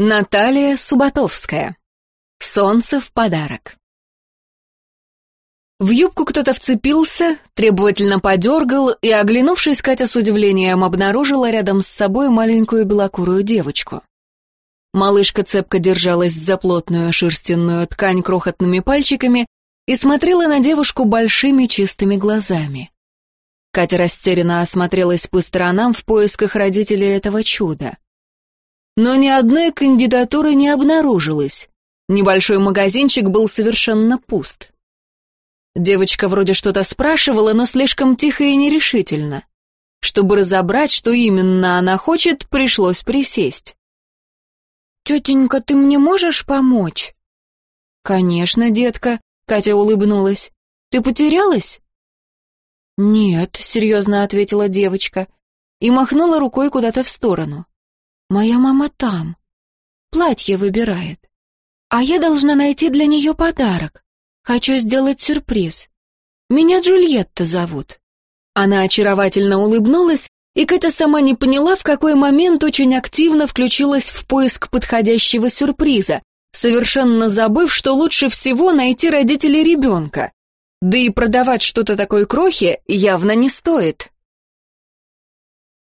Наталья Субатовская. Солнце в подарок. В юбку кто-то вцепился, требовательно подергал, и, оглянувшись, Катя с удивлением обнаружила рядом с собой маленькую белокурую девочку. Малышка цепко держалась за плотную шерстяную ткань крохотными пальчиками и смотрела на девушку большими чистыми глазами. Катя растерянно осмотрелась по сторонам в поисках родителей этого чуда. Но ни одной кандидатуры не обнаружилось. Небольшой магазинчик был совершенно пуст. Девочка вроде что-то спрашивала, но слишком тихо и нерешительно. Чтобы разобрать, что именно она хочет, пришлось присесть. «Тетенька, ты мне можешь помочь?» «Конечно, детка», — Катя улыбнулась. «Ты потерялась?» «Нет», — серьезно ответила девочка и махнула рукой куда-то в сторону. Моя мама там. Платье выбирает. А я должна найти для нее подарок. Хочу сделать сюрприз. Меня Джульетта зовут». Она очаровательно улыбнулась, и Катя сама не поняла, в какой момент очень активно включилась в поиск подходящего сюрприза, совершенно забыв, что лучше всего найти родителей ребенка. Да и продавать что-то такой крохи явно не стоит.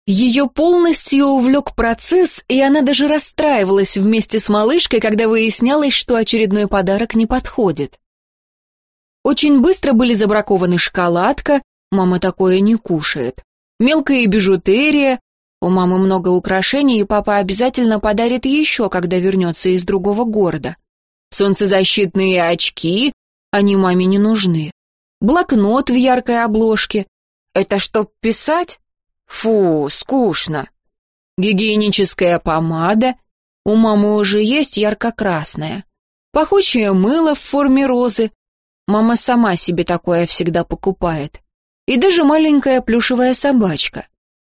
Ее полностью увлек процесс, и она даже расстраивалась вместе с малышкой, когда выяснялось, что очередной подарок не подходит. Очень быстро были забракованы шоколадка, мама такое не кушает, мелкая бижутерия, у мамы много украшений, и папа обязательно подарит еще, когда вернется из другого города. Солнцезащитные очки, они маме не нужны. Блокнот в яркой обложке. Это что, писать? Фу, скучно. Гигиеническая помада. У мамы уже есть ярко-красная. Пахучее мыло в форме розы. Мама сама себе такое всегда покупает. И даже маленькая плюшевая собачка.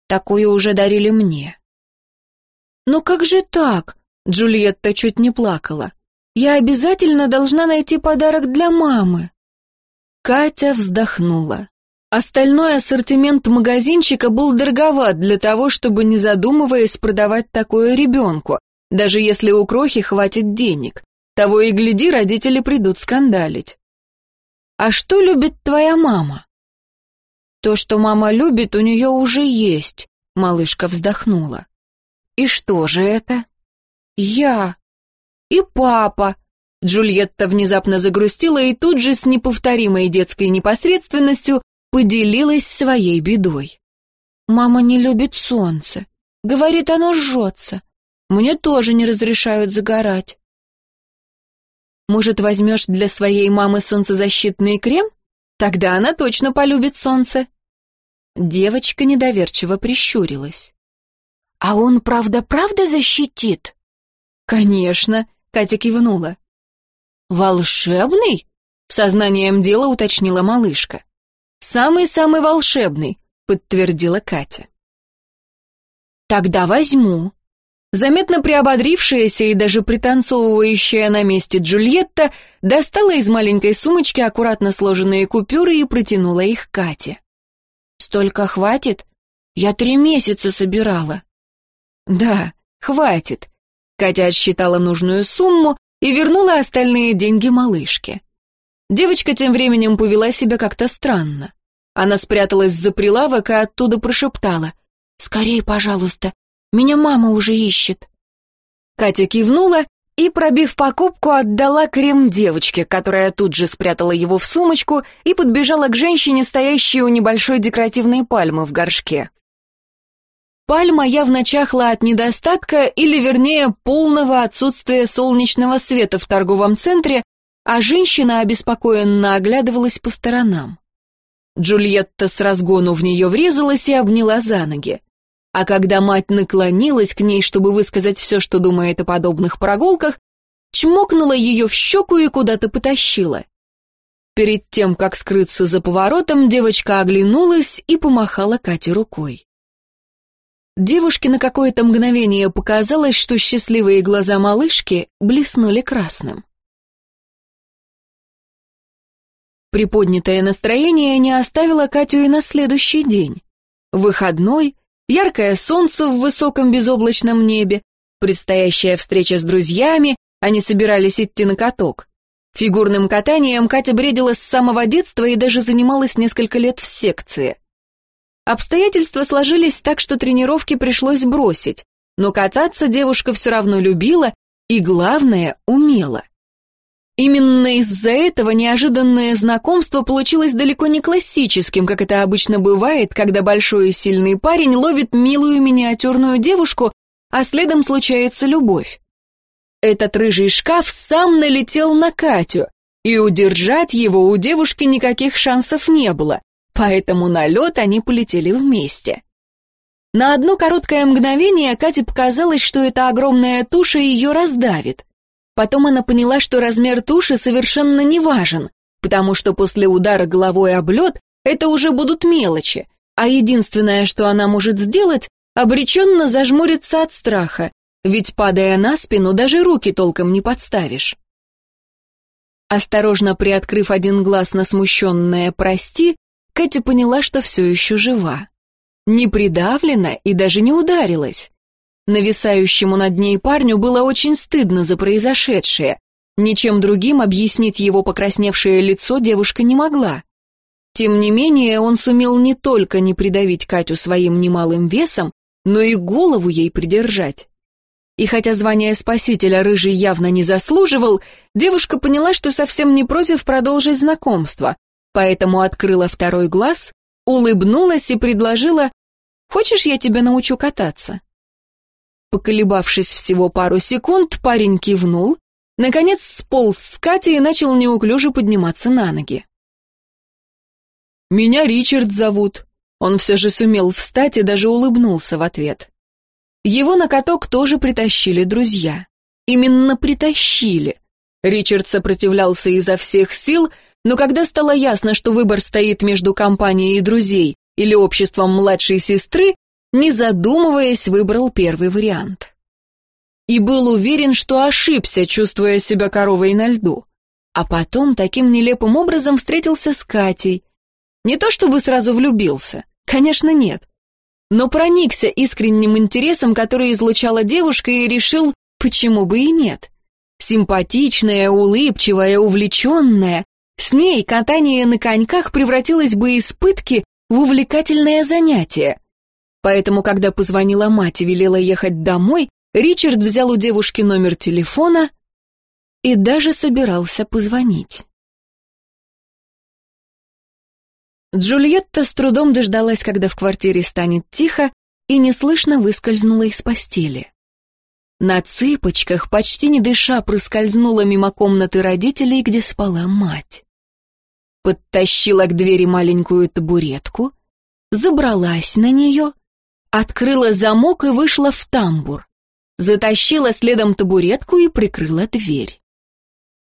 Такую уже дарили мне. «Но как же так?» Джульетта чуть не плакала. «Я обязательно должна найти подарок для мамы». Катя вздохнула. Остальной ассортимент магазинчика был дороговат для того, чтобы, не задумываясь, продавать такое ребенку, даже если у крохи хватит денег. Того и гляди, родители придут скандалить. «А что любит твоя мама?» «То, что мама любит, у нее уже есть», — малышка вздохнула. «И что же это?» «Я». «И папа», Джульетта внезапно загрустила и тут же с неповторимой детской непосредственностью поделилась своей бедой. «Мама не любит солнце. Говорит, оно жжется. Мне тоже не разрешают загорать». «Может, возьмешь для своей мамы солнцезащитный крем? Тогда она точно полюбит солнце». Девочка недоверчиво прищурилась. «А он правда-правда защитит?» «Конечно», — Катя кивнула. «Волшебный?» — сознанием дела уточнила малышка. «Самый-самый волшебный», — подтвердила Катя. «Тогда возьму». Заметно приободрившаяся и даже пританцовывающая на месте Джульетта достала из маленькой сумочки аккуратно сложенные купюры и протянула их Кате. «Столько хватит? Я три месяца собирала». «Да, хватит». Катя отсчитала нужную сумму и вернула остальные деньги малышке. Девочка тем временем повела себя как-то странно. Она спряталась за прилавок и оттуда прошептала. «Скорей, пожалуйста, меня мама уже ищет». Катя кивнула и, пробив покупку, отдала крем девочке, которая тут же спрятала его в сумочку и подбежала к женщине, стоящей у небольшой декоративной пальмы в горшке. Пальма явно чахла от недостатка или, вернее, полного отсутствия солнечного света в торговом центре, а женщина обеспокоенно оглядывалась по сторонам. Джульетта с разгону в нее врезалась и обняла за ноги. А когда мать наклонилась к ней, чтобы высказать все, что думает о подобных прогулках, чмокнула ее в щеку и куда-то потащила. Перед тем, как скрыться за поворотом, девочка оглянулась и помахала Кате рукой. Девушке на какое-то мгновение показалось, что счастливые глаза малышки блеснули красным. Приподнятое настроение не оставило Катю и на следующий день. Выходной, яркое солнце в высоком безоблачном небе, предстоящая встреча с друзьями, они собирались идти на каток. Фигурным катанием Катя бредила с самого детства и даже занималась несколько лет в секции. Обстоятельства сложились так, что тренировки пришлось бросить, но кататься девушка все равно любила и, главное, умела. Именно из-за этого неожиданное знакомство получилось далеко не классическим, как это обычно бывает, когда большой и сильный парень ловит милую миниатюрную девушку, а следом случается любовь. Этот рыжий шкаф сам налетел на Катю, и удержать его у девушки никаких шансов не было, поэтому на лед они полетели вместе. На одно короткое мгновение Кате показалось, что эта огромная туша ее раздавит. Потом она поняла, что размер туши совершенно не важен, потому что после удара головой об лед это уже будут мелочи, а единственное, что она может сделать, обреченно зажмуриться от страха, ведь, падая на спину, даже руки толком не подставишь. Осторожно приоткрыв один глаз на смущенное «прости», Катя поняла, что все еще жива. Не придавлена и даже не ударилась. Нависающему над ней парню было очень стыдно за произошедшее. Ничем другим объяснить его покрасневшее лицо девушка не могла. Тем не менее, он сумел не только не придавить Катю своим немалым весом, но и голову ей придержать. И хотя звание спасителя Рыжий явно не заслуживал, девушка поняла, что совсем не против продолжить знакомство, поэтому открыла второй глаз, улыбнулась и предложила «Хочешь, я тебя научу кататься?» Поколебавшись всего пару секунд, парень кивнул, наконец сполз с Кати и начал неуклюже подниматься на ноги. «Меня Ричард зовут». Он все же сумел встать и даже улыбнулся в ответ. Его на каток тоже притащили друзья. Именно притащили. Ричард сопротивлялся изо всех сил, но когда стало ясно, что выбор стоит между компанией друзей или обществом младшей сестры, не задумываясь, выбрал первый вариант. И был уверен, что ошибся, чувствуя себя коровой на льду. А потом таким нелепым образом встретился с Катей. Не то чтобы сразу влюбился, конечно, нет. Но проникся искренним интересом, который излучала девушка, и решил, почему бы и нет. Симпатичная, улыбчивая, увлеченная. С ней катание на коньках превратилось бы из пытки в увлекательное занятие. Поэтому, когда позвонила мать и велела ехать домой, Ричард взял у девушки номер телефона и даже собирался позвонить. Джульетта с трудом дождалась, когда в квартире станет тихо, и неслышно выскользнула из постели. На цыпочках, почти не дыша, проскользнула мимо комнаты родителей, где спала мать. Подтащила к двери маленькую табуретку, забралась на нее открыла замок и вышла в тамбур. Затащила следом табуретку и прикрыла дверь.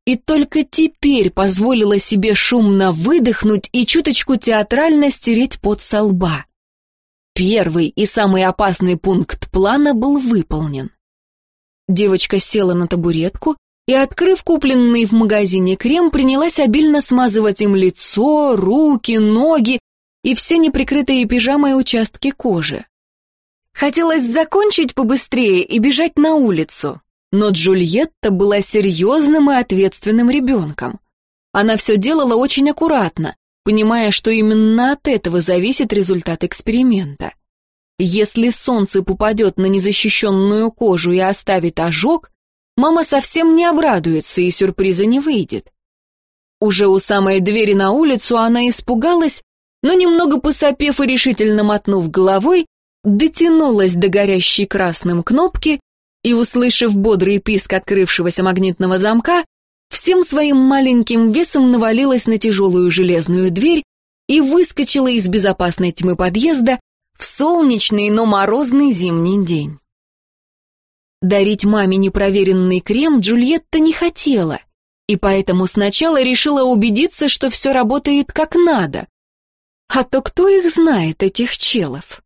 И только теперь позволила себе шумно выдохнуть и чуточку театрально стереть пот со лба. Первый и самый опасный пункт плана был выполнен. Девочка села на табуретку и, открыв купленный в магазине крем, принялась обильно смазывать им лицо, руки, ноги и все неприкрытые пижамой участки кожи. Хотелось закончить побыстрее и бежать на улицу, но Джульетта была серьезным и ответственным ребенком. Она все делала очень аккуратно, понимая, что именно от этого зависит результат эксперимента. Если солнце попадет на незащищенную кожу и оставит ожог, мама совсем не обрадуется и сюрприза не выйдет. Уже у самой двери на улицу она испугалась, но немного посопев и решительно мотнув головой, дотянулась до горящей красным кнопки и, услышав бодрый писк открывшегося магнитного замка, всем своим маленьким весом навалилась на тяжелую железную дверь и выскочила из безопасной тьмы подъезда в солнечный, но морозный зимний день. Дарить маме непроверенный крем Джульетта не хотела, и поэтому сначала решила убедиться, что все работает как надо. А то кто их знает, этих челов?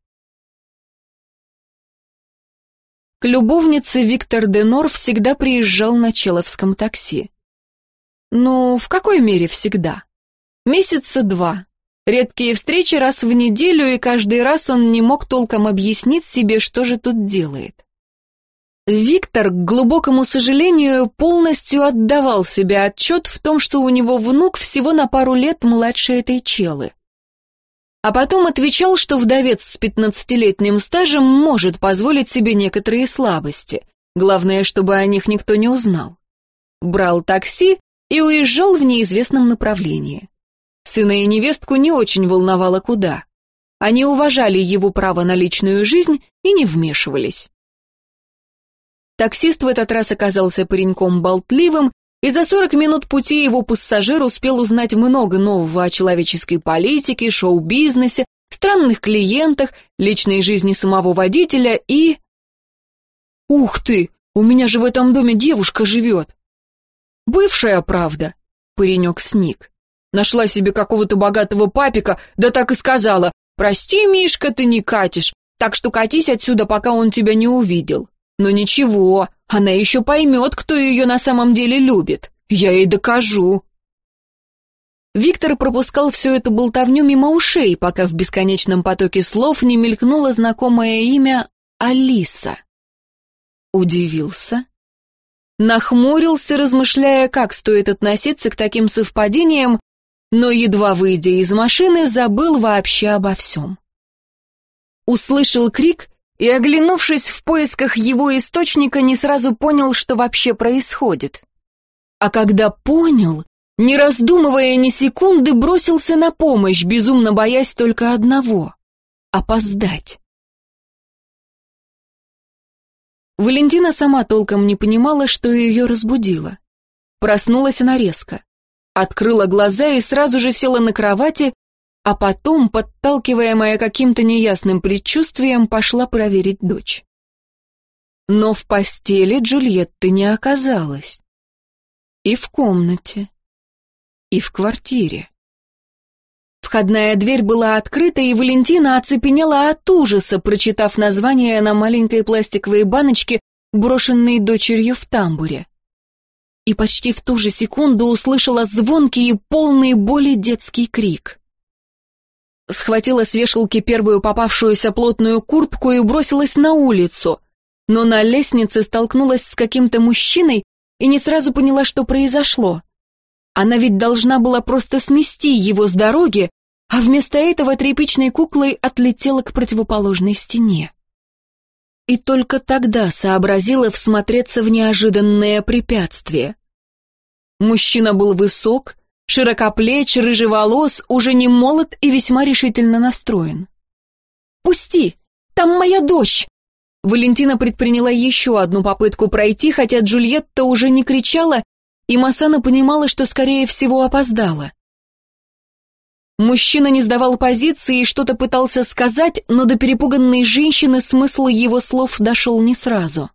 К любовнице Виктор Денор всегда приезжал на Человском такси. Ну, в какой мере всегда? Месяца два. Редкие встречи раз в неделю, и каждый раз он не мог толком объяснить себе, что же тут делает. Виктор, к глубокому сожалению, полностью отдавал себе отчет в том, что у него внук всего на пару лет младше этой челы. А потом отвечал, что вдовец с пятнадцатилетним стажем может позволить себе некоторые слабости. Главное, чтобы о них никто не узнал. Брал такси и уезжал в неизвестном направлении. Сына и невестку не очень волновало куда. Они уважали его право на личную жизнь и не вмешивались. Таксист в этот раз оказался пареньком болтливым, и за 40 минут пути его пассажир успел узнать много нового о человеческой политике, шоу-бизнесе, странных клиентах, личной жизни самого водителя и... «Ух ты! У меня же в этом доме девушка живет!» «Бывшая, правда!» — паренек сник. Нашла себе какого-то богатого папика, да так и сказала, «Прости, Мишка, ты не катишь, так что катись отсюда, пока он тебя не увидел». Но ничего, она еще поймет, кто ее на самом деле любит. Я ей докажу. Виктор пропускал всю эту болтовню мимо ушей, пока в бесконечном потоке слов не мелькнуло знакомое имя Алиса. Удивился. Нахмурился, размышляя, как стоит относиться к таким совпадениям, но, едва выйдя из машины, забыл вообще обо всем. Услышал крик и, оглянувшись в поисках его источника, не сразу понял, что вообще происходит. А когда понял, не раздумывая ни секунды, бросился на помощь, безумно боясь только одного — опоздать. Валентина сама толком не понимала, что ее разбудило. Проснулась она резко. Открыла глаза и сразу же села на кровати, а потом, подталкиваемая каким-то неясным предчувствием, пошла проверить дочь. Но в постели Джульетты не оказалось. И в комнате, и в квартире. Входная дверь была открыта, и Валентина оцепенела от ужаса, прочитав название на маленькой пластиковой баночке, брошенной дочерью в тамбуре. И почти в ту же секунду услышала звонкий и полный боли детский крик схватила с вешалки первую попавшуюся плотную куртку и бросилась на улицу, но на лестнице столкнулась с каким-то мужчиной и не сразу поняла, что произошло. Она ведь должна была просто смести его с дороги, а вместо этого тряпичной куклой отлетела к противоположной стене. И только тогда сообразила всмотреться в неожиданное препятствие. Мужчина был высок, Широкоплеч, рыжеволос, уже не молод и весьма решительно настроен. «Пусти! Там моя дочь!» Валентина предприняла еще одну попытку пройти, хотя Джульетта уже не кричала, и Масана понимала, что, скорее всего, опоздала. Мужчина не сдавал позиции и что-то пытался сказать, но до перепуганной женщины смысл его слов дошел не сразу.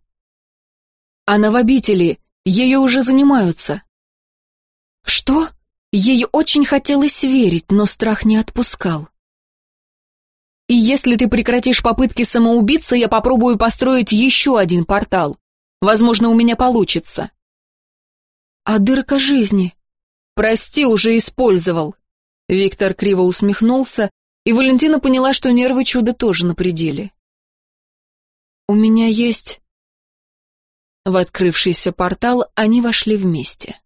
«Она в обители, ее уже занимаются». «Что?» Ей очень хотелось верить, но страх не отпускал. И если ты прекратишь попытки самоубиться, я попробую построить еще один портал. Возможно, у меня получится. А дырка жизни? Прости, уже использовал. Виктор криво усмехнулся, и Валентина поняла, что нервы чуда тоже на пределе. У меня есть... В открывшийся портал они вошли вместе.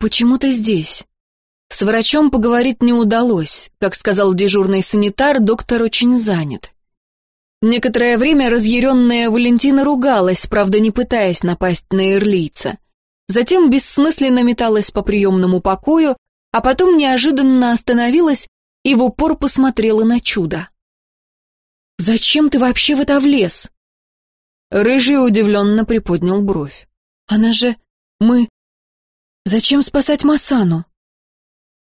«Почему ты здесь?» С врачом поговорить не удалось. Как сказал дежурный санитар, доктор очень занят. Некоторое время разъяренная Валентина ругалась, правда не пытаясь напасть на ирлийца. Затем бессмысленно металась по приемному покою, а потом неожиданно остановилась и в упор посмотрела на чудо. «Зачем ты вообще в это влез?» Рыжий удивленно приподнял бровь. «Она же... Мы... Зачем спасать Масану?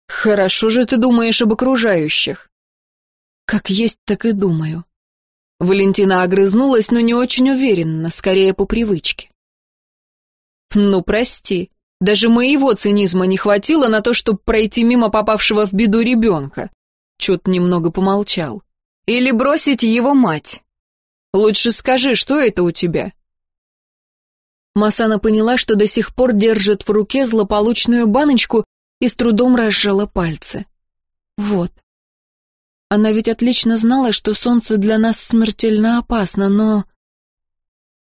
Хорошо же ты думаешь об окружающих. Как есть, так и думаю. Валентина огрызнулась, но не очень уверенно, скорее по привычке. Ну, прости, даже моего цинизма не хватило на то, чтобы пройти мимо попавшего в беду ребенка. Чуть немного помолчал. Или бросить его мать. Лучше скажи, что это у тебя? Масана поняла, что до сих пор держит в руке злополучную баночку и с трудом разжала пальцы. Вот. Она ведь отлично знала, что солнце для нас смертельно опасно, но...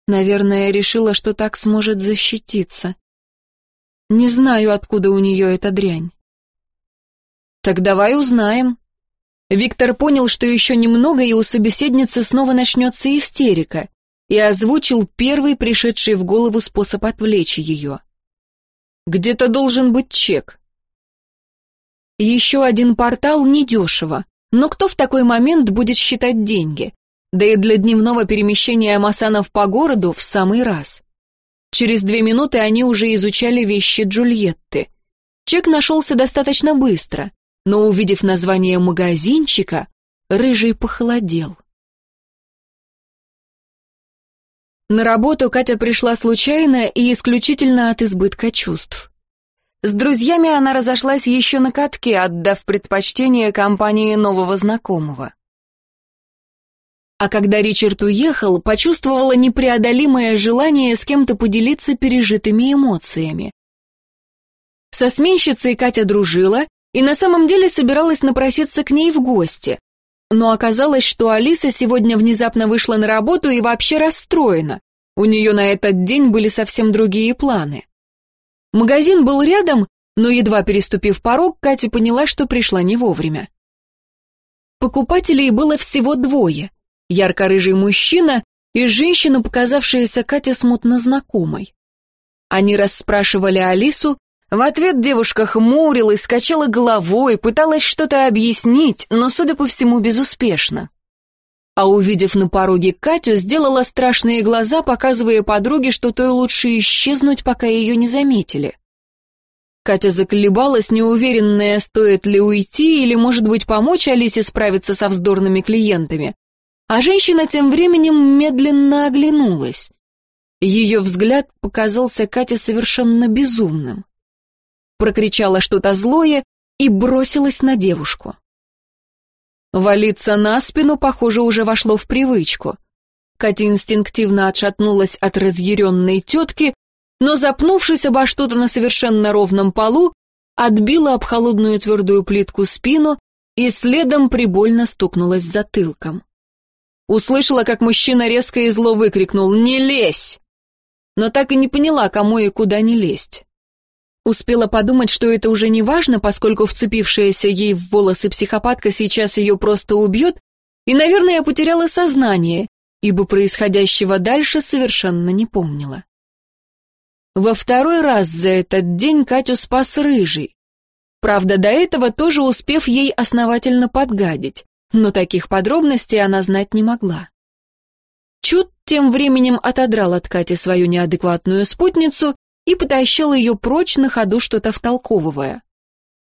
Наверное, решила, что так сможет защититься. Не знаю, откуда у нее эта дрянь. Так давай узнаем. Виктор понял, что еще немного, и у собеседницы снова начнется истерика, и озвучил первый пришедший в голову способ отвлечь ее. Где-то должен быть чек. Еще один портал недешево. Но кто в такой момент будет считать деньги? Да и для дневного перемещения Масанов по городу в самый раз. Через две минуты они уже изучали вещи Джульетты. Чек нашелся достаточно быстро, но, увидев название магазинчика, Рыжий похолодел. На работу Катя пришла случайно и исключительно от избытка чувств. С друзьями она разошлась еще на катке, отдав предпочтение компании нового знакомого. А когда Ричард уехал, почувствовала непреодолимое желание с кем-то поделиться пережитыми эмоциями. Со сменщицей Катя дружила и на самом деле собиралась напроситься к ней в гости. Но оказалось, что Алиса сегодня внезапно вышла на работу и вообще расстроена. У нее на этот день были совсем другие планы. Магазин был рядом, но едва переступив порог, Катя поняла, что пришла не вовремя. Покупателей было всего двое. Ярко-рыжий мужчина и женщина, показавшаяся Кате смутно знакомой. Они расспрашивали Алису, в ответ девушка хмурилась, скачала головой, пыталась что-то объяснить, но, судя по всему, безуспешно. А увидев на пороге Катю, сделала страшные глаза, показывая подруге, что той лучше исчезнуть, пока ее не заметили. Катя заколебалась, неуверенная, стоит ли уйти или, может быть, помочь Алисе справиться со вздорными клиентами. А женщина тем временем медленно оглянулась. Ее взгляд показался Кате совершенно безумным. Прокричала что-то злое и бросилась на девушку. Валиться на спину, похоже, уже вошло в привычку. Катя инстинктивно отшатнулась от разъяренной тетки, но, запнувшись обо что-то на совершенно ровном полу, отбила об холодную твердую плитку спину и следом прибольно стукнулась затылком. Услышала, как мужчина резко и зло выкрикнул «Не лезь!», но так и не поняла, кому и куда не лезть. Успела подумать, что это уже не важно, поскольку вцепившаяся ей в волосы психопатка сейчас ее просто убьет, и, наверное, потеряла сознание, ибо происходящего дальше совершенно не помнила. Во второй раз за этот день Катю спас Рыжий. Правда, до этого тоже успев ей основательно подгадить, но таких подробностей она знать не могла. Чуд тем временем отодрал от Кати свою неадекватную спутницу и потащил ее прочь на ходу что-то втолковывая.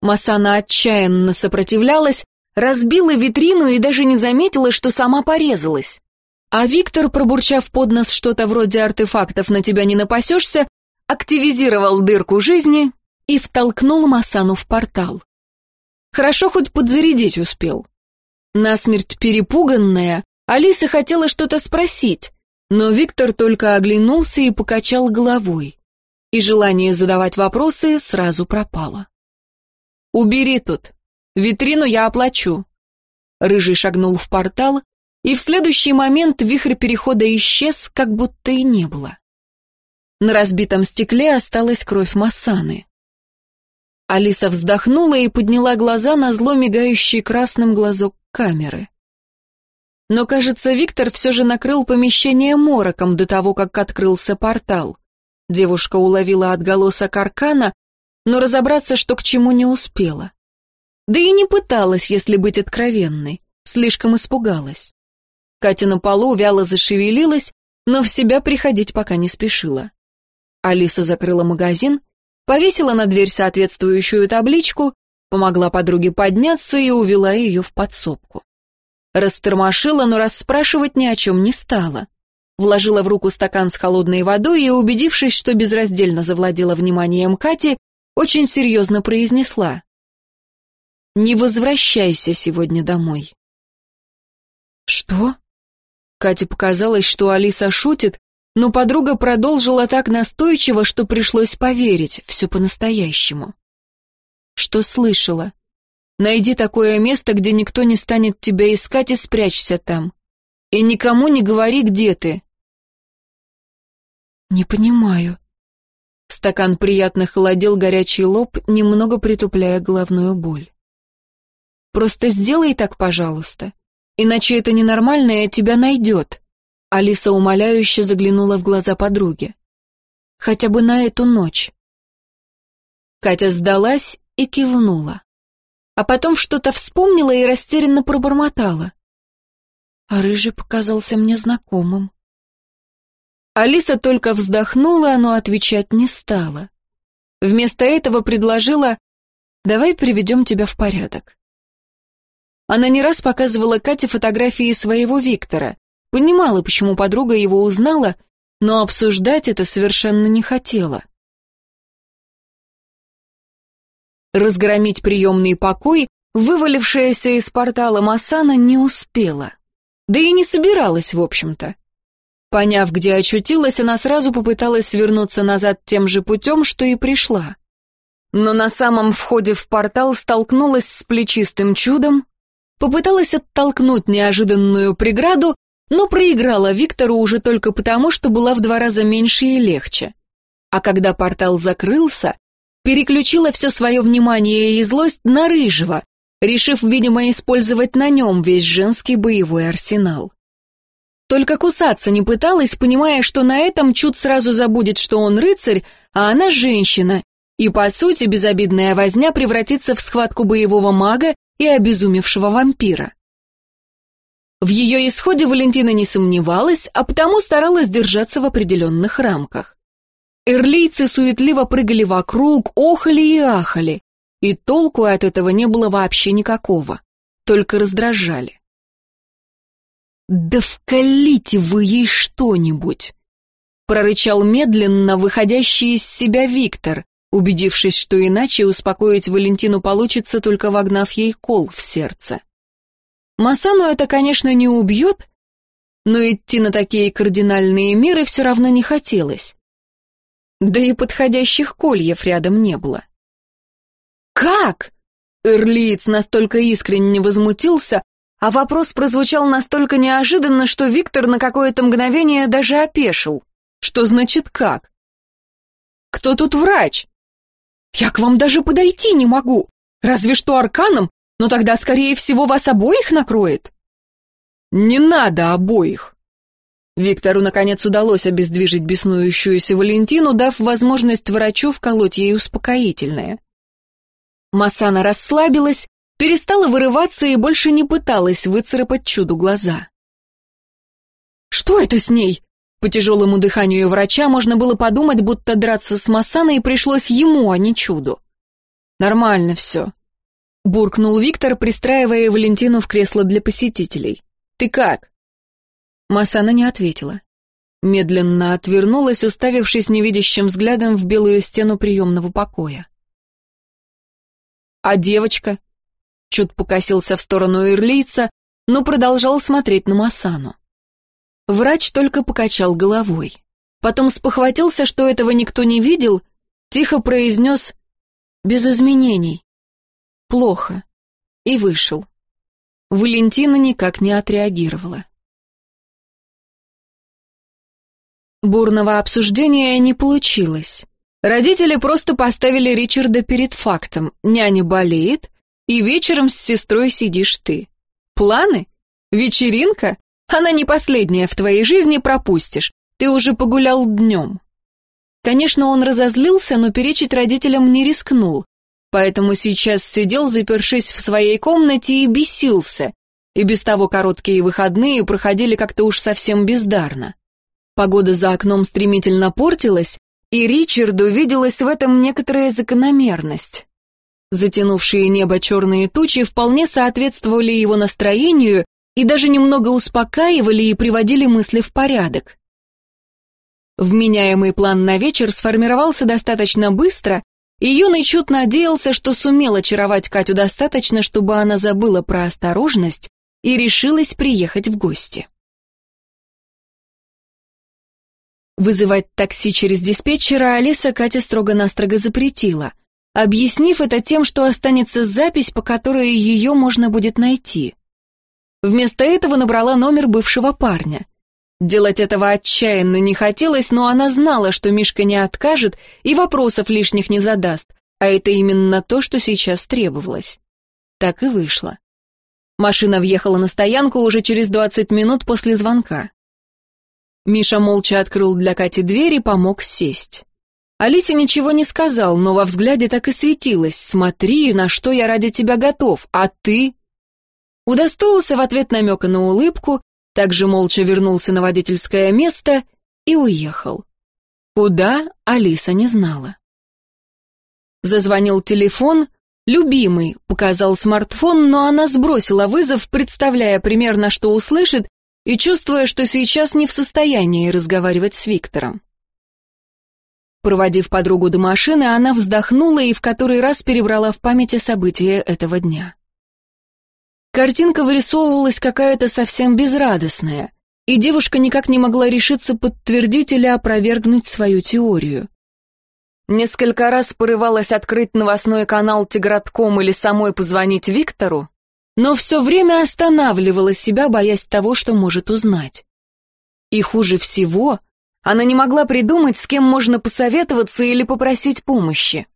Масана отчаянно сопротивлялась, разбила витрину и даже не заметила, что сама порезалась. А Виктор, пробурчав под нос что-то вроде артефактов «на тебя не напасешься», активизировал дырку жизни и втолкнул Масану в портал. Хорошо хоть подзарядить успел. Насмерть перепуганная, Алиса хотела что-то спросить, но Виктор только оглянулся и покачал головой и желание задавать вопросы сразу пропало. «Убери тут. Витрину я оплачу». Рыжий шагнул в портал, и в следующий момент вихрь перехода исчез, как будто и не было. На разбитом стекле осталась кровь Массаны. Алиса вздохнула и подняла глаза на зло мигающий красным глазок камеры. Но, кажется, Виктор все же накрыл помещение мороком до того, как открылся портал. Девушка уловила отголосок аркана, но разобраться, что к чему, не успела. Да и не пыталась, если быть откровенной, слишком испугалась. Катя на полу вяло зашевелилась, но в себя приходить пока не спешила. Алиса закрыла магазин, повесила на дверь соответствующую табличку, помогла подруге подняться и увела ее в подсобку. Растормошила, но расспрашивать ни о чем не стала вложила в руку стакан с холодной водой и, убедившись, что безраздельно завладела вниманием Кати, очень серьезно произнесла. «Не возвращайся сегодня домой». «Что?» Кате показалось, что Алиса шутит, но подруга продолжила так настойчиво, что пришлось поверить, все по-настоящему. «Что слышала?» Найди такое место, где никто не станет тебя искать, и спрячься там. И никому не говори, где ты». «Не понимаю». Стакан приятно холодил горячий лоб, немного притупляя головную боль. «Просто сделай так, пожалуйста, иначе это ненормальное тебя найдет». Алиса умоляюще заглянула в глаза подруги. «Хотя бы на эту ночь». Катя сдалась и кивнула а потом что-то вспомнила и растерянно пробормотала. А рыжий показался мне знакомым. Алиса только вздохнула, но отвечать не стала. Вместо этого предложила «давай приведем тебя в порядок». Она не раз показывала Кате фотографии своего Виктора, понимала, почему подруга его узнала, но обсуждать это совершенно не хотела. Разгромить приемный покой, вывалившаяся из портала Масана, не успела. Да и не собиралась, в общем-то. Поняв, где очутилась, она сразу попыталась свернуться назад тем же путем, что и пришла. Но на самом входе в портал столкнулась с плечистым чудом, попыталась оттолкнуть неожиданную преграду, но проиграла Виктору уже только потому, что была в два раза меньше и легче. А когда портал закрылся, переключила все свое внимание и злость на Рыжего, решив, видимо, использовать на нем весь женский боевой арсенал. Только кусаться не пыталась, понимая, что на этом Чуд сразу забудет, что он рыцарь, а она женщина, и, по сути, безобидная возня превратится в схватку боевого мага и обезумевшего вампира. В ее исходе Валентина не сомневалась, а потому старалась держаться в определенных рамках. Эрлийцы суетливо прыгали вокруг, охали и ахали, и толку от этого не было вообще никакого, только раздражали. «Да вкалите вы ей что-нибудь!» прорычал медленно выходящий из себя Виктор, убедившись, что иначе успокоить Валентину получится, только вогнав ей кол в сердце. Масану это, конечно, не убьет, но идти на такие кардинальные меры все равно не хотелось да и подходящих кольев рядом не было. «Как?» Эрлиец настолько искренне возмутился, а вопрос прозвучал настолько неожиданно, что Виктор на какое-то мгновение даже опешил. «Что значит как?» «Кто тут врач?» «Я к вам даже подойти не могу. Разве что арканом, но тогда, скорее всего, вас обоих накроет». «Не надо обоих. Виктору, наконец, удалось обездвижить беснующуюся Валентину, дав возможность врачу вколоть ей успокоительное. Масана расслабилась, перестала вырываться и больше не пыталась выцарапать чуду глаза. «Что это с ней?» По тяжелому дыханию врача можно было подумать, будто драться с Масаной пришлось ему, а не чуду. «Нормально все», — буркнул Виктор, пристраивая Валентину в кресло для посетителей. «Ты как?» Масана не ответила. Медленно отвернулась, уставившись невидящим взглядом в белую стену приемного покоя. «А девочка?» Чуть покосился в сторону ирлийца, но продолжал смотреть на Масану. Врач только покачал головой. Потом спохватился, что этого никто не видел, тихо произнес «без изменений». «Плохо». И вышел. Валентина никак не отреагировала. Бурного обсуждения не получилось. Родители просто поставили Ричарда перед фактом. Няня болеет, и вечером с сестрой сидишь ты. Планы? Вечеринка? Она не последняя в твоей жизни, пропустишь. Ты уже погулял днем. Конечно, он разозлился, но перечить родителям не рискнул. Поэтому сейчас сидел, запершись в своей комнате, и бесился. И без того короткие выходные проходили как-то уж совсем бездарно. Погода за окном стремительно портилась, и Ричарду виделась в этом некоторая закономерность. Затянувшие небо черные тучи вполне соответствовали его настроению и даже немного успокаивали и приводили мысли в порядок. Вменяемый план на вечер сформировался достаточно быстро, и юный чуд надеялся, что сумел очаровать Катю достаточно, чтобы она забыла про осторожность и решилась приехать в гости. Вызывать такси через диспетчера Алиса Катя строго-настрого запретила. Объяснив это тем, что останется запись, по которой ее можно будет найти. Вместо этого набрала номер бывшего парня. Делать этого отчаянно не хотелось, но она знала, что Мишка не откажет и вопросов лишних не задаст, а это именно то, что сейчас требовалось. Так и вышло. Машина въехала на стоянку уже через 20 минут после звонка. Миша молча открыл для Кати дверь и помог сесть. Алисе ничего не сказал, но во взгляде так и светилось. «Смотри, на что я ради тебя готов, а ты...» Удостоился в ответ намека на улыбку, также молча вернулся на водительское место и уехал. Куда, Алиса не знала. Зазвонил телефон, любимый, показал смартфон, но она сбросила вызов, представляя примерно, что услышит, и чувствуя, что сейчас не в состоянии разговаривать с Виктором. Проводив подругу до машины, она вздохнула и в который раз перебрала в памяти события этого дня. Картинка вырисовывалась какая-то совсем безрадостная, и девушка никак не могла решиться подтвердить или опровергнуть свою теорию. Несколько раз порывалась открыть новостной канал Тигратком или самой позвонить Виктору, но все время останавливала себя, боясь того, что может узнать. И хуже всего, она не могла придумать, с кем можно посоветоваться или попросить помощи.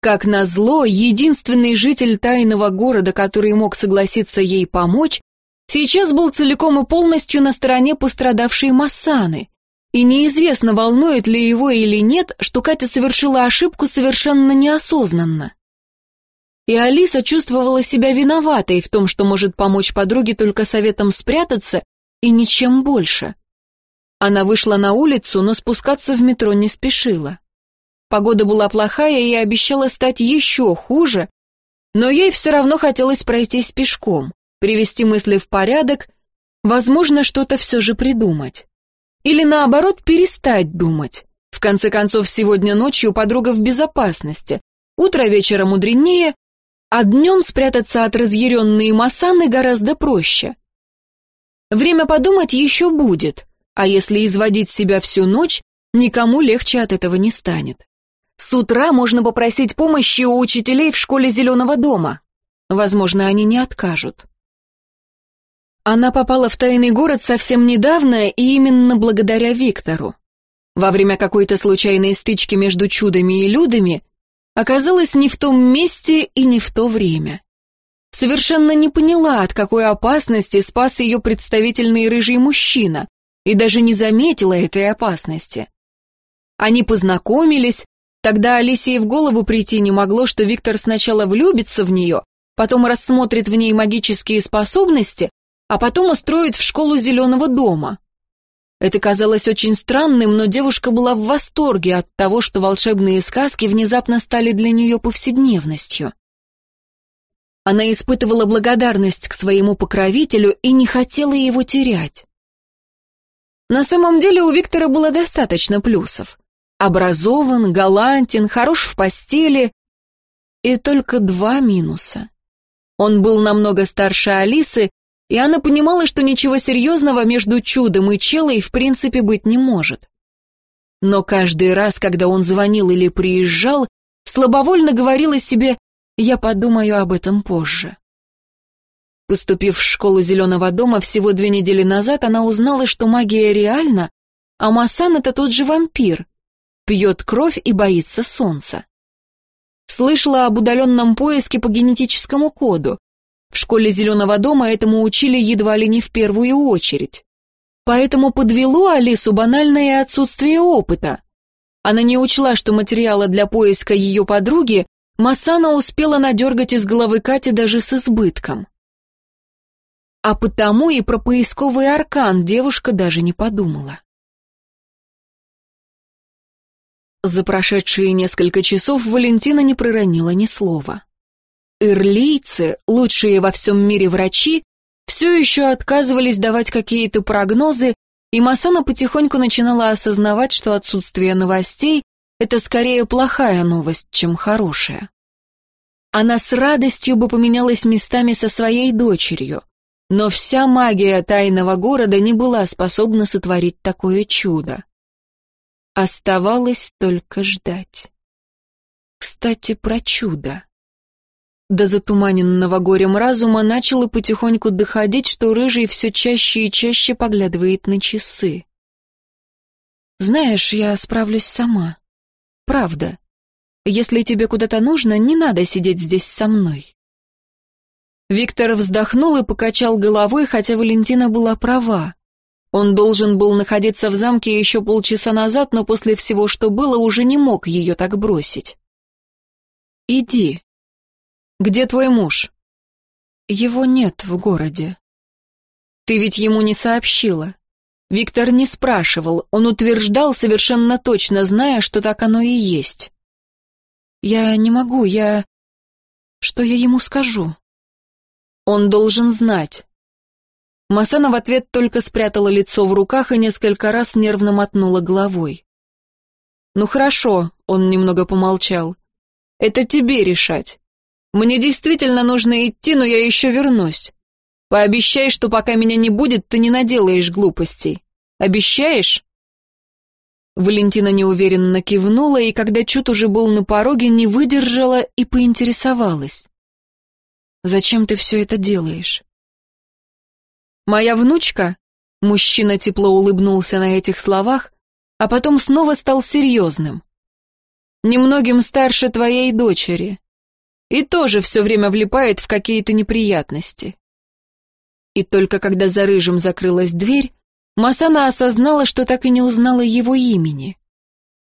Как назло, единственный житель тайного города, который мог согласиться ей помочь, сейчас был целиком и полностью на стороне пострадавшей Массаны. И неизвестно, волнует ли его или нет, что Катя совершила ошибку совершенно неосознанно. И Алиса чувствовала себя виноватой в том, что может помочь подруге только советом спрятаться и ничем больше. Она вышла на улицу, но спускаться в метро не спешила. Погода была плохая и обещала стать еще хуже, но ей все равно хотелось пройтись пешком, привести мысли в порядок, возможно, что-то все же придумать. Или наоборот, перестать думать. В конце концов, сегодня ночью подруга в безопасности, утро вечера мудренее, а днем спрятаться от разъяренной Масаны гораздо проще. Время подумать еще будет, а если изводить себя всю ночь, никому легче от этого не станет. С утра можно попросить помощи у учителей в школе Зеленого дома. Возможно, они не откажут. Она попала в тайный город совсем недавно и именно благодаря Виктору. Во время какой-то случайной стычки между чудами и людами оказалась не в том месте и не в то время. Совершенно не поняла, от какой опасности спас ее представительный рыжий мужчина, и даже не заметила этой опасности. Они познакомились, Тогда Алисе в голову прийти не могло, что Виктор сначала влюбится в нее, потом рассмотрит в ней магические способности, а потом устроит в школу Зеленого дома. Это казалось очень странным, но девушка была в восторге от того, что волшебные сказки внезапно стали для нее повседневностью. Она испытывала благодарность к своему покровителю и не хотела его терять. На самом деле у Виктора было достаточно плюсов. Образован, галантен, хорош в постели. И только два минуса. Он был намного старше Алисы, и она понимала, что ничего серьезного между чудом и челой в принципе быть не может. Но каждый раз, когда он звонил или приезжал, слабовольно говорила себе «я подумаю об этом позже». Поступив в школу Зеленого дома всего две недели назад, она узнала, что магия реальна, а Масан — это тот же вампир пьет кровь и боится солнца. Слышала об удаленном поиске по генетическому коду. В школе Зеленого дома этому учили едва ли не в первую очередь. Поэтому подвело Алису банальное отсутствие опыта. Она не учла, что материала для поиска ее подруги Масана успела надергать из головы Кати даже с избытком. А потому и про поисковый аркан девушка даже не подумала. За прошедшие несколько часов Валентина не проронила ни слова. Ирлийцы, лучшие во всем мире врачи, все еще отказывались давать какие-то прогнозы, и Масона потихоньку начинала осознавать, что отсутствие новостей — это скорее плохая новость, чем хорошая. Она с радостью бы поменялась местами со своей дочерью, но вся магия тайного города не была способна сотворить такое чудо. Оставалось только ждать. Кстати, про чудо. До затуманенного горем разума начало потихоньку доходить, что Рыжий все чаще и чаще поглядывает на часы. «Знаешь, я справлюсь сама. Правда. Если тебе куда-то нужно, не надо сидеть здесь со мной». Виктор вздохнул и покачал головой, хотя Валентина была права. Он должен был находиться в замке еще полчаса назад, но после всего, что было, уже не мог ее так бросить. «Иди. Где твой муж?» «Его нет в городе». «Ты ведь ему не сообщила?» Виктор не спрашивал, он утверждал, совершенно точно зная, что так оно и есть. «Я не могу, я... Что я ему скажу?» Он должен знать. Масана в ответ только спрятала лицо в руках и несколько раз нервно мотнула головой. «Ну хорошо», — он немного помолчал. «Это тебе решать. Мне действительно нужно идти, но я еще вернусь. Пообещай, что пока меня не будет, ты не наделаешь глупостей. Обещаешь?» Валентина неуверенно кивнула, и когда Чут уже был на пороге, не выдержала и поинтересовалась. Зачем ты все это делаешь?» «Моя внучка?» Мужчина тепло улыбнулся на этих словах, а потом снова стал серьезным. «Немногим старше твоей дочери. И тоже все время влипает в какие-то неприятности». И только когда за рыжим закрылась дверь, Масана осознала, что так и не узнала его имени.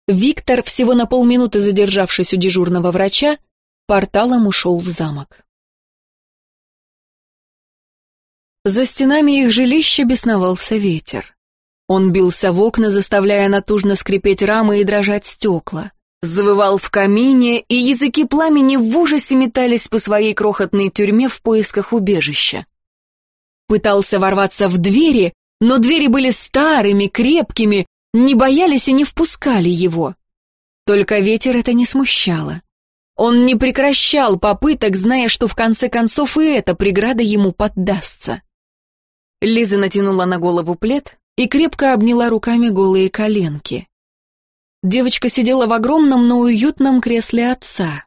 Виктор, всего на полминуты задержавшись у дежурного врача, порталом ушел в замок. За стенами их жилища бесновался ветер. Он бился в окна, заставляя натужно скрипеть рамы и дрожать стекла. Завывал в камине, и языки пламени в ужасе метались по своей крохотной тюрьме в поисках убежища. Пытался ворваться в двери, но двери были старыми, крепкими, не боялись и не впускали его. Только ветер это не смущало. Он не прекращал попыток, зная, что в конце концов и эта преграда ему поддастся. Лиза натянула на голову плед и крепко обняла руками голые коленки. Девочка сидела в огромном, но уютном кресле отца.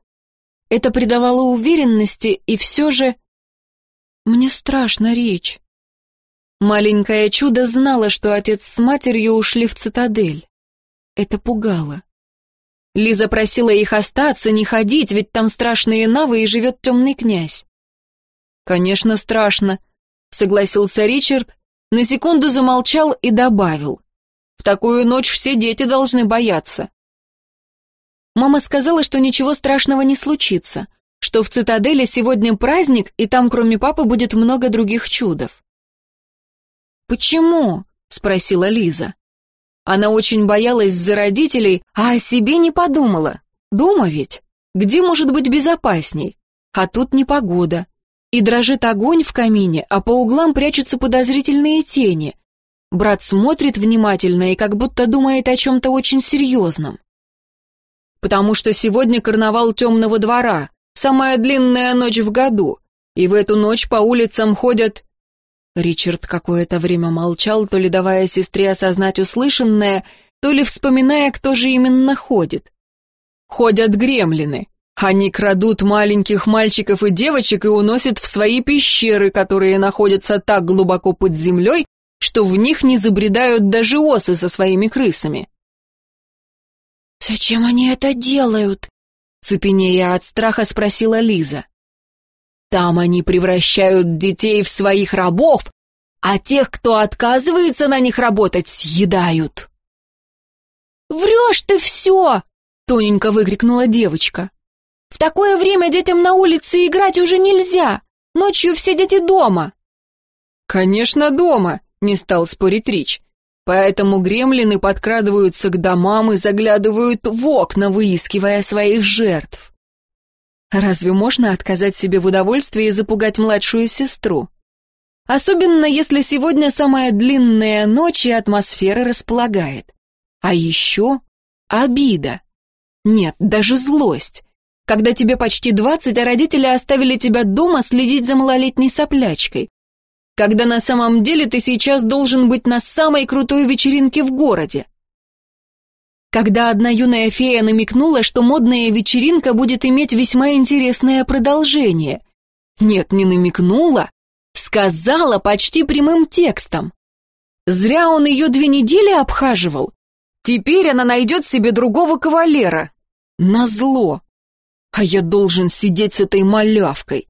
Это придавало уверенности, и все же... Мне страшно, Рич. Маленькое чудо знало, что отец с матерью ушли в цитадель. Это пугало. Лиза просила их остаться, не ходить, ведь там страшные навы и живет темный князь. Конечно, страшно, согласился Ричард, на секунду замолчал и добавил. В такую ночь все дети должны бояться. Мама сказала, что ничего страшного не случится, что в цитадели сегодня праздник, и там кроме папы будет много других чудов. «Почему?» — спросила Лиза. Она очень боялась за родителей, а о себе не подумала. Дома ведь? Где может быть безопасней? А тут непогода и дрожит огонь в камине, а по углам прячутся подозрительные тени. Брат смотрит внимательно и как будто думает о чем-то очень серьезном. Потому что сегодня карнавал темного двора, самая длинная ночь в году, и в эту ночь по улицам ходят... Ричард какое-то время молчал, то ли давая сестре осознать услышанное, то ли вспоминая, кто же именно ходит. Ходят гремлины. Они крадут маленьких мальчиков и девочек и уносят в свои пещеры, которые находятся так глубоко под землей, что в них не забредают даже осы со своими крысами. «Зачем они это делают?» Цепенея от страха спросила Лиза. «Там они превращают детей в своих рабов, а тех, кто отказывается на них работать, съедают». «Врешь ты все!» — тоненько выкрикнула девочка. В такое время детям на улице играть уже нельзя. Ночью все дети дома. Конечно, дома, не стал спорить Рич. Поэтому гремлины подкрадываются к домам и заглядывают в окна, выискивая своих жертв. Разве можно отказать себе в удовольствии запугать младшую сестру? Особенно если сегодня самая длинная ночь и атмосфера располагает. А еще обида. Нет, даже злость когда тебе почти двадцать, а родители оставили тебя дома следить за малолетней соплячкой. Когда на самом деле ты сейчас должен быть на самой крутой вечеринке в городе. когда одна юная фея намекнула, что модная вечеринка будет иметь весьма интересное продолжение. Нет, не намекнула, сказала почти прямым текстом. Зря он ее две недели обхаживал. Теперь она найдет себе другого кавалера. Назло. А я должен сидеть с этой малявкой.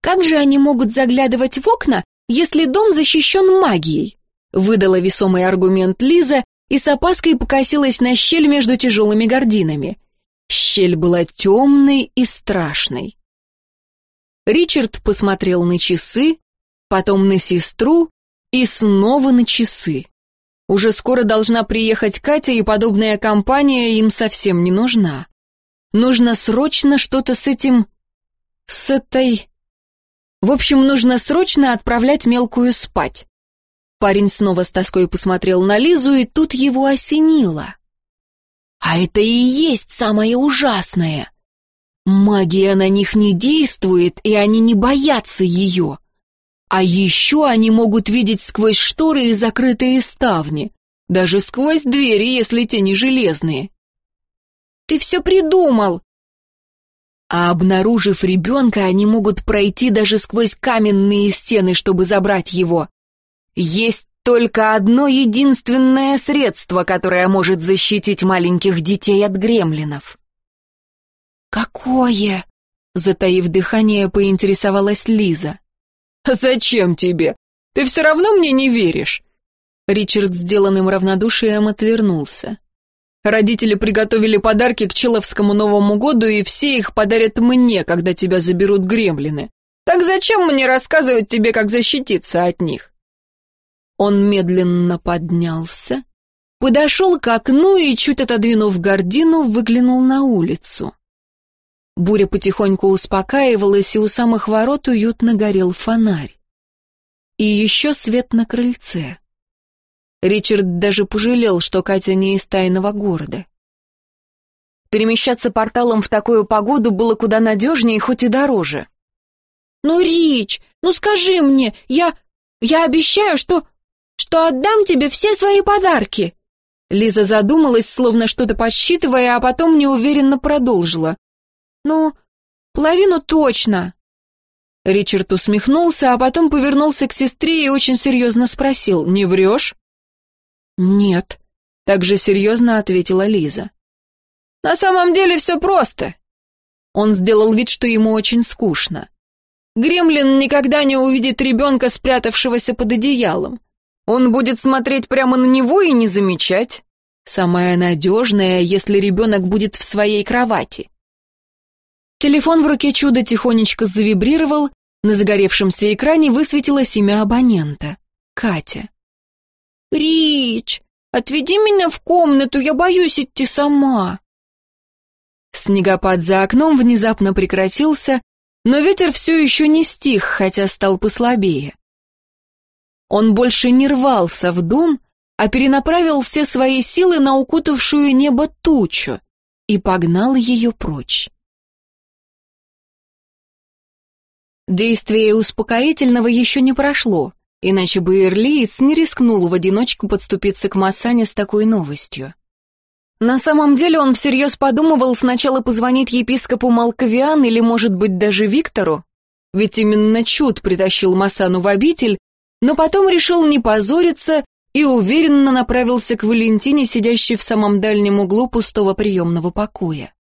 Как же они могут заглядывать в окна, если дом защищен магией? Выдала весомый аргумент Лиза и с опаской покосилась на щель между тяжелыми гординами. Щель была темной и страшной. Ричард посмотрел на часы, потом на сестру и снова на часы. Уже скоро должна приехать Катя, и подобная компания им совсем не нужна. Нужно срочно что-то с этим... с этой... В общем, нужно срочно отправлять мелкую спать. Парень снова с тоской посмотрел на Лизу, и тут его осенило. А это и есть самое ужасное. Магия на них не действует, и они не боятся ее. А еще они могут видеть сквозь шторы и закрытые ставни, даже сквозь двери, если те не железные. «Ты все придумал!» А обнаружив ребенка, они могут пройти даже сквозь каменные стены, чтобы забрать его. Есть только одно единственное средство, которое может защитить маленьких детей от гремлинов. «Какое?» — затаив дыхание, поинтересовалась Лиза. «Зачем тебе? Ты все равно мне не веришь!» Ричард сделанным равнодушием отвернулся. Родители приготовили подарки к Человскому Новому году, и все их подарят мне, когда тебя заберут гремлины. Так зачем мне рассказывать тебе, как защититься от них? Он медленно поднялся, подошел к окну и, чуть отодвинув гордину, выглянул на улицу. Буря потихоньку успокаивалась, и у самых ворот уютно горел фонарь. И еще свет на крыльце. Ричард даже пожалел, что Катя не из тайного города. Перемещаться порталом в такую погоду было куда надежнее, хоть и дороже. «Ну, Рич, ну скажи мне, я... я обещаю, что... что отдам тебе все свои подарки!» Лиза задумалась, словно что-то подсчитывая, а потом неуверенно продолжила. «Ну, половину точно». Ричард усмехнулся, а потом повернулся к сестре и очень серьезно спросил, «Не врешь?» «Нет», — также серьезно ответила Лиза. «На самом деле все просто». Он сделал вид, что ему очень скучно. Гремлин никогда не увидит ребенка, спрятавшегося под одеялом. Он будет смотреть прямо на него и не замечать. Самое надежное, если ребенок будет в своей кровати. Телефон в руке чуда тихонечко завибрировал, на загоревшемся экране высветилось имя абонента — Катя. «Рич, отведи меня в комнату, я боюсь идти сама». Снегопад за окном внезапно прекратился, но ветер все еще не стих, хотя стал послабее. Он больше не рвался в дом, а перенаправил все свои силы на укутавшую небо тучу и погнал ее прочь. Действие успокоительного еще не прошло, иначе бы Ирлиец не рискнул в одиночку подступиться к Массане с такой новостью. На самом деле он всерьез подумывал сначала позвонить епископу Малковиан или, может быть, даже Виктору, ведь именно Чуд притащил Массану в обитель, но потом решил не позориться и уверенно направился к Валентине, сидящей в самом дальнем углу пустого приемного покоя.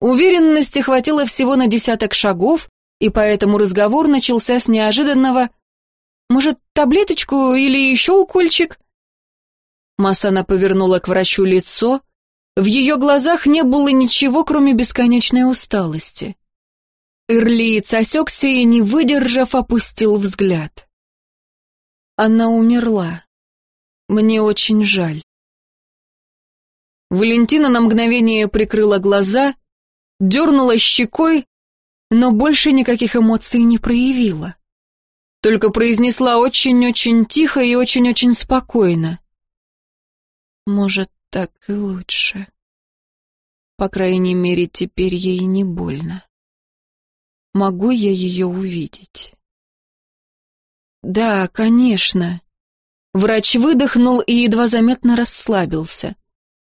Уверенности хватило всего на десяток шагов, и поэтому разговор начался с неожиданного «Может, таблеточку или еще укольчик?» Масана повернула к врачу лицо. В ее глазах не было ничего, кроме бесконечной усталости. Ирлиец осекся и, не выдержав, опустил взгляд. Она умерла. Мне очень жаль. Валентина на мгновение прикрыла глаза, дернула щекой, но больше никаких эмоций не проявила. Только произнесла очень-очень тихо и очень-очень спокойно. Может, так и лучше. По крайней мере, теперь ей не больно. Могу я ее увидеть? Да, конечно. Врач выдохнул и едва заметно расслабился.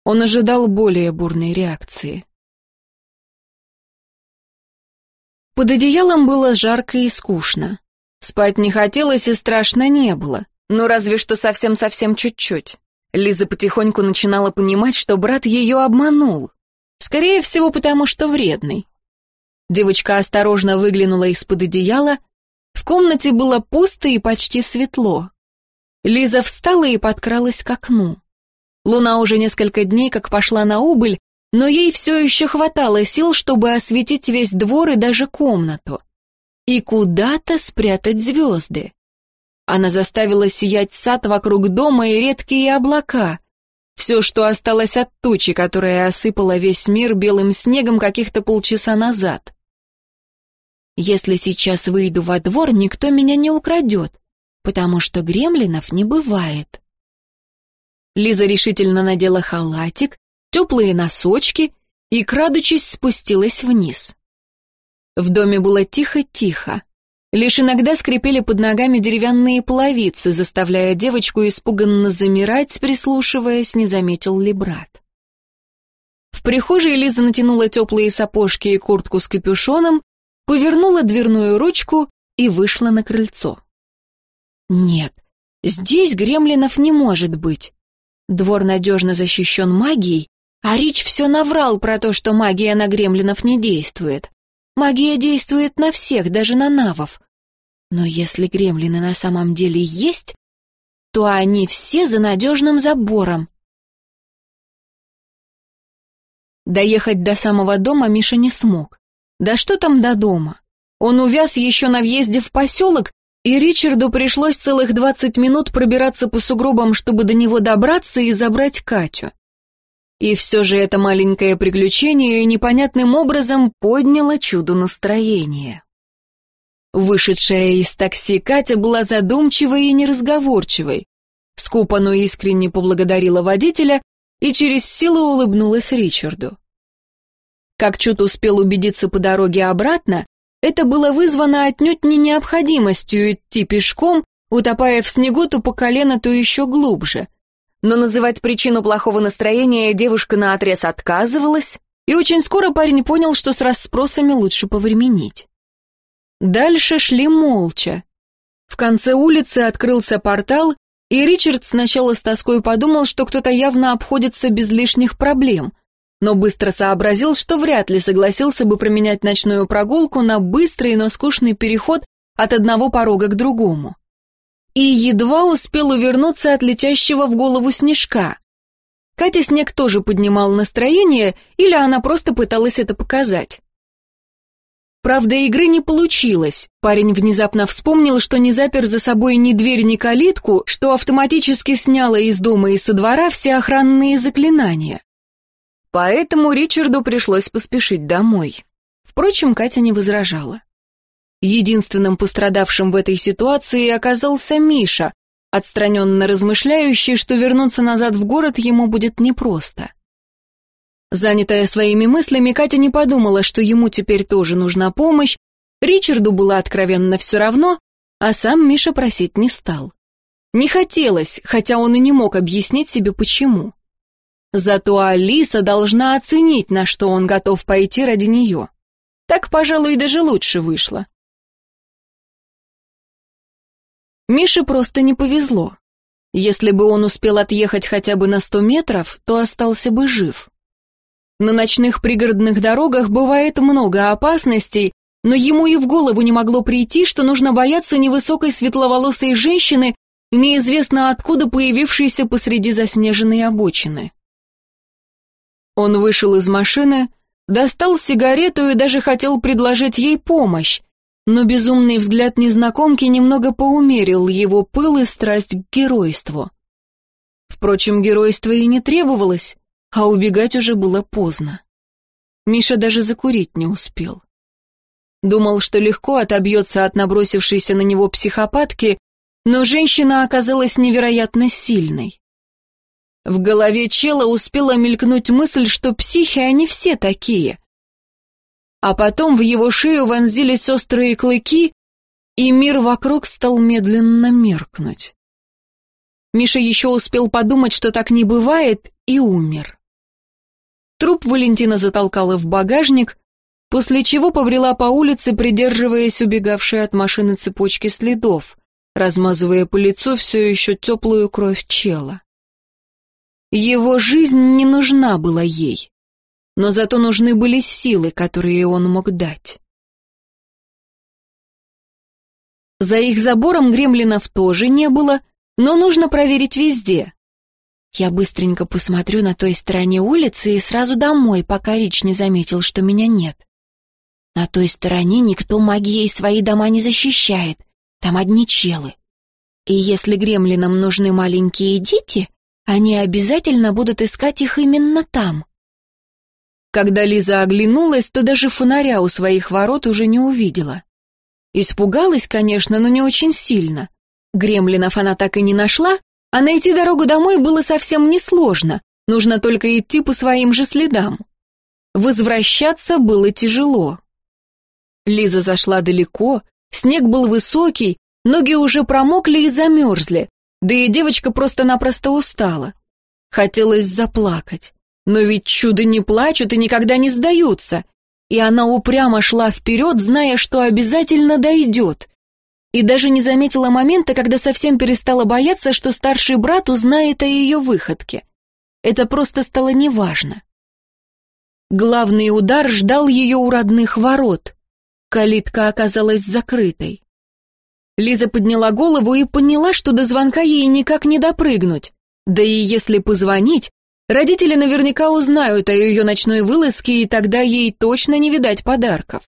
Он ожидал более бурной реакции. Под одеялом было жарко и скучно. Спать не хотелось и страшно не было, ну разве что совсем-совсем чуть-чуть. Лиза потихоньку начинала понимать, что брат ее обманул. Скорее всего, потому что вредный. Девочка осторожно выглянула из-под одеяла. В комнате было пусто и почти светло. Лиза встала и подкралась к окну. Луна уже несколько дней как пошла на убыль, но ей все еще хватало сил, чтобы осветить весь двор и даже комнату. И куда-то спрятать звезды. Она заставила сиять сад вокруг дома и редкие облака. Все, что осталось от тучи, которая осыпала весь мир белым снегом каких-то полчаса назад. Если сейчас выйду во двор, никто меня не украдет, потому что гремлинов не бывает. Лиза решительно надела халатик, теплые носочки и, крадучись, спустилась вниз. В доме было тихо-тихо. Лишь иногда скрипели под ногами деревянные половицы, заставляя девочку испуганно замирать, прислушиваясь, не заметил ли брат. В прихожей Лиза натянула теплые сапожки и куртку с капюшоном, повернула дверную ручку и вышла на крыльцо. Нет, здесь гремлинов не может быть. Двор надежно защищен магией, а Рич все наврал про то, что магия на гремлинов не действует. Магия действует на всех, даже на навов. Но если гремлины на самом деле есть, то они все за надежным забором. Доехать до самого дома Миша не смог. Да что там до дома? Он увяз еще на въезде в поселок, и Ричарду пришлось целых двадцать минут пробираться по сугробам, чтобы до него добраться и забрать Катю. И все же это маленькое приключение непонятным образом подняло чуду настроение. Вышедшая из такси Катя была задумчивой и неразговорчивой. Скупо, но искренне поблагодарила водителя и через силу улыбнулась Ричарду. Как Чуд успел убедиться по дороге обратно, это было вызвано отнюдь не необходимостью идти пешком, утопая в снегу то по колено, то еще глубже. Но называть причину плохого настроения девушка наотрез отказывалась, и очень скоро парень понял, что с расспросами лучше повременить. Дальше шли молча. В конце улицы открылся портал, и Ричард сначала с тоской подумал, что кто-то явно обходится без лишних проблем — но быстро сообразил, что вряд ли согласился бы променять ночную прогулку на быстрый, но скучный переход от одного порога к другому. И едва успел увернуться от летящего в голову снежка. Катя снег тоже поднимал настроение, или она просто пыталась это показать. Правда, игры не получилось. Парень внезапно вспомнил, что не запер за собой ни дверь, ни калитку, что автоматически сняла из дома и со двора все охранные заклинания. Поэтому Ричарду пришлось поспешить домой. Впрочем, Катя не возражала. Единственным пострадавшим в этой ситуации оказался Миша, отстраненно размышляющий, что вернуться назад в город ему будет непросто. Занятая своими мыслями, Катя не подумала, что ему теперь тоже нужна помощь, Ричарду было откровенно все равно, а сам Миша просить не стал. Не хотелось, хотя он и не мог объяснить себе почему. Зато Алиса должна оценить, на что он готов пойти ради нее. Так, пожалуй, даже лучше вышло. Мише просто не повезло. Если бы он успел отъехать хотя бы на сто метров, то остался бы жив. На ночных пригородных дорогах бывает много опасностей, но ему и в голову не могло прийти, что нужно бояться невысокой светловолосой женщины, неизвестно откуда появившейся посреди заснеженной обочины. Он вышел из машины, достал сигарету и даже хотел предложить ей помощь, но безумный взгляд незнакомки немного поумерил его пыл и страсть к геройству. Впрочем, геройства и не требовалось, а убегать уже было поздно. Миша даже закурить не успел. Думал, что легко отобьется от набросившейся на него психопатки, но женщина оказалась невероятно сильной. В голове чела успела мелькнуть мысль, что психи они все такие. А потом в его шею вонзились острые клыки, и мир вокруг стал медленно меркнуть. Миша еще успел подумать, что так не бывает, и умер. Труп Валентина затолкала в багажник, после чего побрела по улице, придерживаясь убегавшей от машины цепочки следов, размазывая по лицу все еще теплую кровь чела. Его жизнь не нужна была ей, но зато нужны были силы, которые он мог дать. За их забором гремлинов тоже не было, но нужно проверить везде. Я быстренько посмотрю на той стороне улицы и сразу домой, пока Рич не заметил, что меня нет. На той стороне никто магией свои дома не защищает, там одни челы. И если гремлинам нужны маленькие дети, они обязательно будут искать их именно там. Когда Лиза оглянулась, то даже фонаря у своих ворот уже не увидела. Испугалась, конечно, но не очень сильно. Гремлинов она так и не нашла, а найти дорогу домой было совсем несложно, нужно только идти по своим же следам. Возвращаться было тяжело. Лиза зашла далеко, снег был высокий, ноги уже промокли и замерзли, да и девочка просто-напросто устала. Хотелось заплакать, но ведь чудо не плачут и никогда не сдаются и она упрямо шла вперед, зная, что обязательно дойдет. И даже не заметила момента, когда совсем перестала бояться, что старший брат узнает о ее выходке. Это просто стало неважно. Главный удар ждал ее у родных ворот. Калитка оказалась закрытой. Лиза подняла голову и поняла, что до звонка ей никак не допрыгнуть. Да и если позвонить, Родители наверняка узнают о ее ночной вылазке, и тогда ей точно не видать подарков.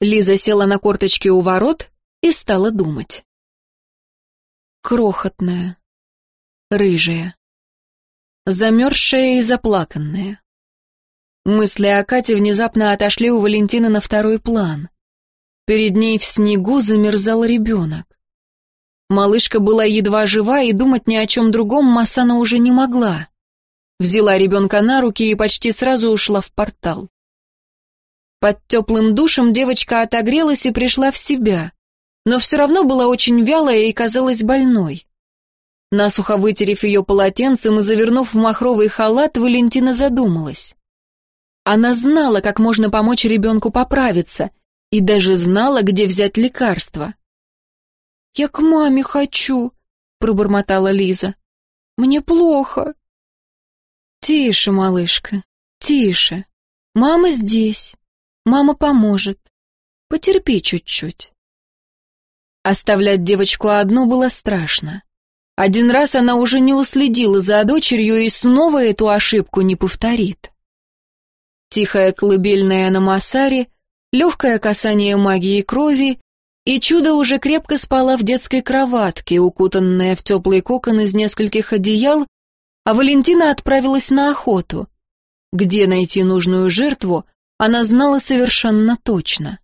Лиза села на корточки у ворот и стала думать. Крохотная, рыжая, замерзшая и заплаканная. Мысли о Кате внезапно отошли у Валентины на второй план. Перед ней в снегу замерзал ребенок. Малышка была едва жива, и думать ни о чем другом Масана уже не могла взяла ребенка на руки и почти сразу ушла в портал. Под теплым душем девочка отогрелась и пришла в себя, но все равно была очень вялая и казалась больной. Насухо вытерев ее полотенцем и завернув в махровый халат, Валентина задумалась. Она знала, как можно помочь ребенку поправиться, и даже знала, где взять лекарства. «Я к маме хочу», — пробормотала Лиза. «Мне плохо». «Тише, малышка, тише. Мама здесь. Мама поможет. Потерпи чуть-чуть». Оставлять девочку одну было страшно. Один раз она уже не уследила за дочерью и снова эту ошибку не повторит. Тихая колыбельная на Масаре, легкое касание магии крови, и чудо уже крепко спала в детской кроватке, укутанная в теплый кокон из нескольких одеял а Валентина отправилась на охоту. Где найти нужную жертву, она знала совершенно точно.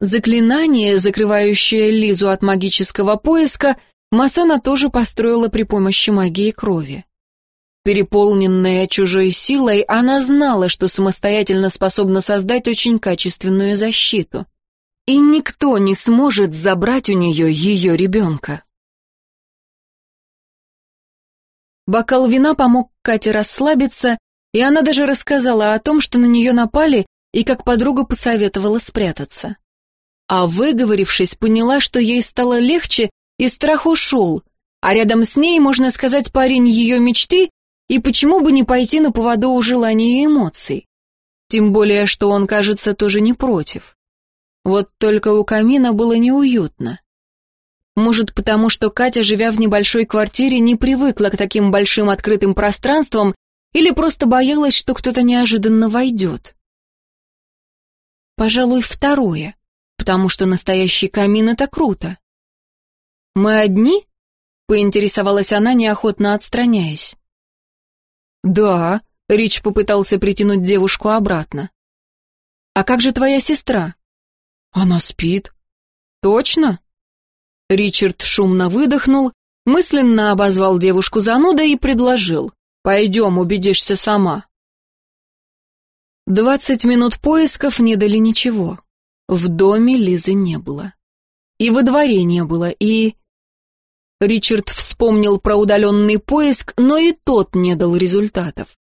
Заклинание, закрывающее Лизу от магического поиска, Масана тоже построила при помощи магии крови. Переполненная чужой силой, она знала, что самостоятельно способна создать очень качественную защиту. И никто не сможет забрать у нее ее ребенка. Бокал вина помог Кате расслабиться, и она даже рассказала о том, что на нее напали, и как подруга посоветовала спрятаться. А выговорившись, поняла, что ей стало легче, и страх ушел, а рядом с ней, можно сказать, парень ее мечты, и почему бы не пойти на поводу у желаний и эмоций? Тем более, что он, кажется, тоже не против. Вот только у камина было неуютно. Может, потому что Катя, живя в небольшой квартире, не привыкла к таким большим открытым пространствам или просто боялась, что кто-то неожиданно войдет. Пожалуй, второе, потому что настоящий камин — это круто. «Мы одни?» — поинтересовалась она, неохотно отстраняясь. «Да», — Рич попытался притянуть девушку обратно. «А как же твоя сестра?» «Она спит». «Точно?» Ричард шумно выдохнул, мысленно обозвал девушку занудой и предложил. «Пойдем, убедишься сама». Двадцать минут поисков не дали ничего. В доме Лизы не было. И во дворе не было, и... Ричард вспомнил про удаленный поиск, но и тот не дал результатов.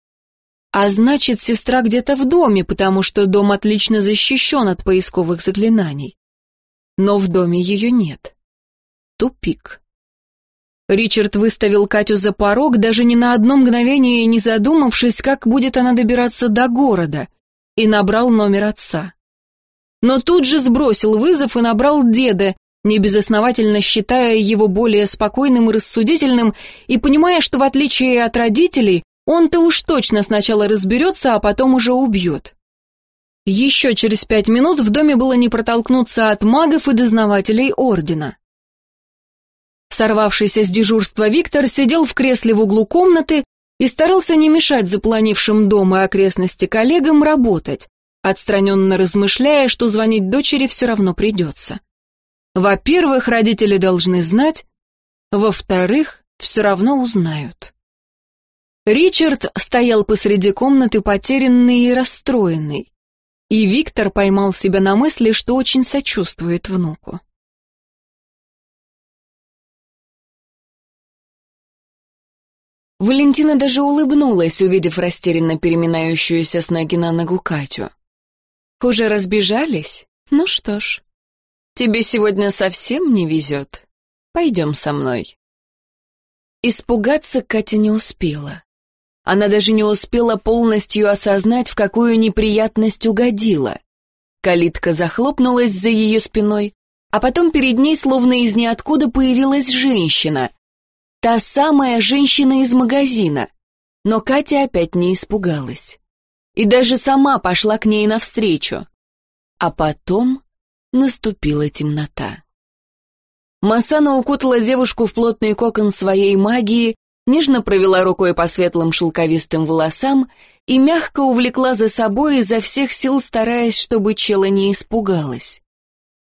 А значит, сестра где-то в доме, потому что дом отлично защищен от поисковых заклинаний. Но в доме ее нет. Тупик. Ричард выставил Катю за порог, даже ни на одно мгновение не задумавшись, как будет она добираться до города, и набрал номер отца. Но тут же сбросил вызов и набрал деда, небезосновательно считая его более спокойным и рассудительным, и понимая, что в отличие от родителей, он-то уж точно сначала разберется, а потом уже убьет. Еще через пять минут в доме было не протолкнуться от магов и дознавателей Ордена. Сорвавшийся с дежурства Виктор сидел в кресле в углу комнаты и старался не мешать запланившим дом и окрестности коллегам работать, отстраненно размышляя, что звонить дочери все равно придется. Во-первых, родители должны знать, во-вторых, все равно узнают. Ричард стоял посреди комнаты потерянный и расстроенный, и Виктор поймал себя на мысли, что очень сочувствует внуку. Валентина даже улыбнулась, увидев растерянно переминающуюся с ноги на ногу Катю. «Уже разбежались? Ну что ж, тебе сегодня совсем не везет. Пойдем со мной». Испугаться Катя не успела. Она даже не успела полностью осознать, в какую неприятность угодила. Калитка захлопнулась за ее спиной, а потом перед ней словно из ниоткуда появилась женщина. Та самая женщина из магазина. Но Катя опять не испугалась. И даже сама пошла к ней навстречу. А потом наступила темнота. Масана укутала девушку в плотный кокон своей магии, нежно провела рукой по светлым шелковистым волосам и мягко увлекла за собой изо всех сил, стараясь, чтобы чела не испугалась.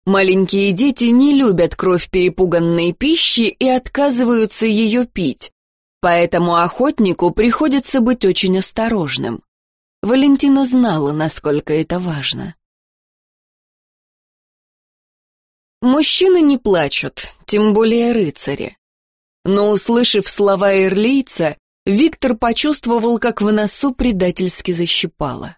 Маленькие дети не любят кровь перепуганной пищи и отказываются ее пить, поэтому охотнику приходится быть очень осторожным. Валентина знала, насколько это важно. Мужчины не плачут, тем более рыцари. Но, услышав слова ирлийца, Виктор почувствовал, как в носу предательски защипало.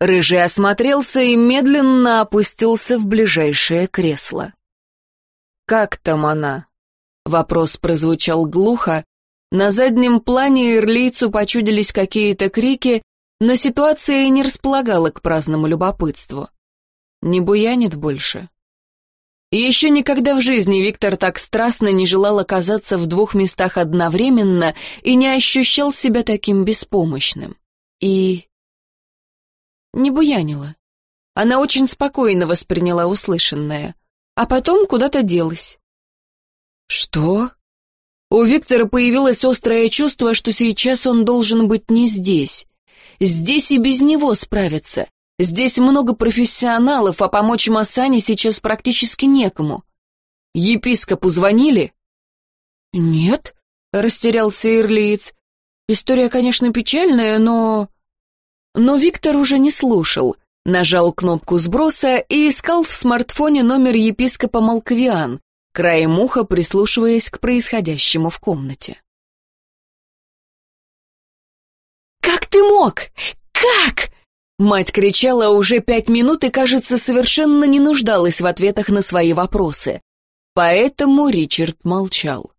Рыжий осмотрелся и медленно опустился в ближайшее кресло. «Как там она?» Вопрос прозвучал глухо. На заднем плане ирлийцу почудились какие-то крики, но ситуация не располагала к праздному любопытству. Не буянит больше. Еще никогда в жизни Виктор так страстно не желал оказаться в двух местах одновременно и не ощущал себя таким беспомощным. И... Не буянила. Она очень спокойно восприняла услышанное, а потом куда-то делась. Что? У Виктора появилось острое чувство, что сейчас он должен быть не здесь. Здесь и без него справиться, Здесь много профессионалов, а помочь Масане сейчас практически некому. Епископу звонили? Нет, растерялся Ирлиец. История, конечно, печальная, но... Но Виктор уже не слушал. Нажал кнопку сброса и искал в смартфоне номер епископа Малквиан, краем уха прислушиваясь к происходящему в комнате. «Как ты мог? Как?» Мать кричала уже пять минут и, кажется, совершенно не нуждалась в ответах на свои вопросы. Поэтому Ричард молчал.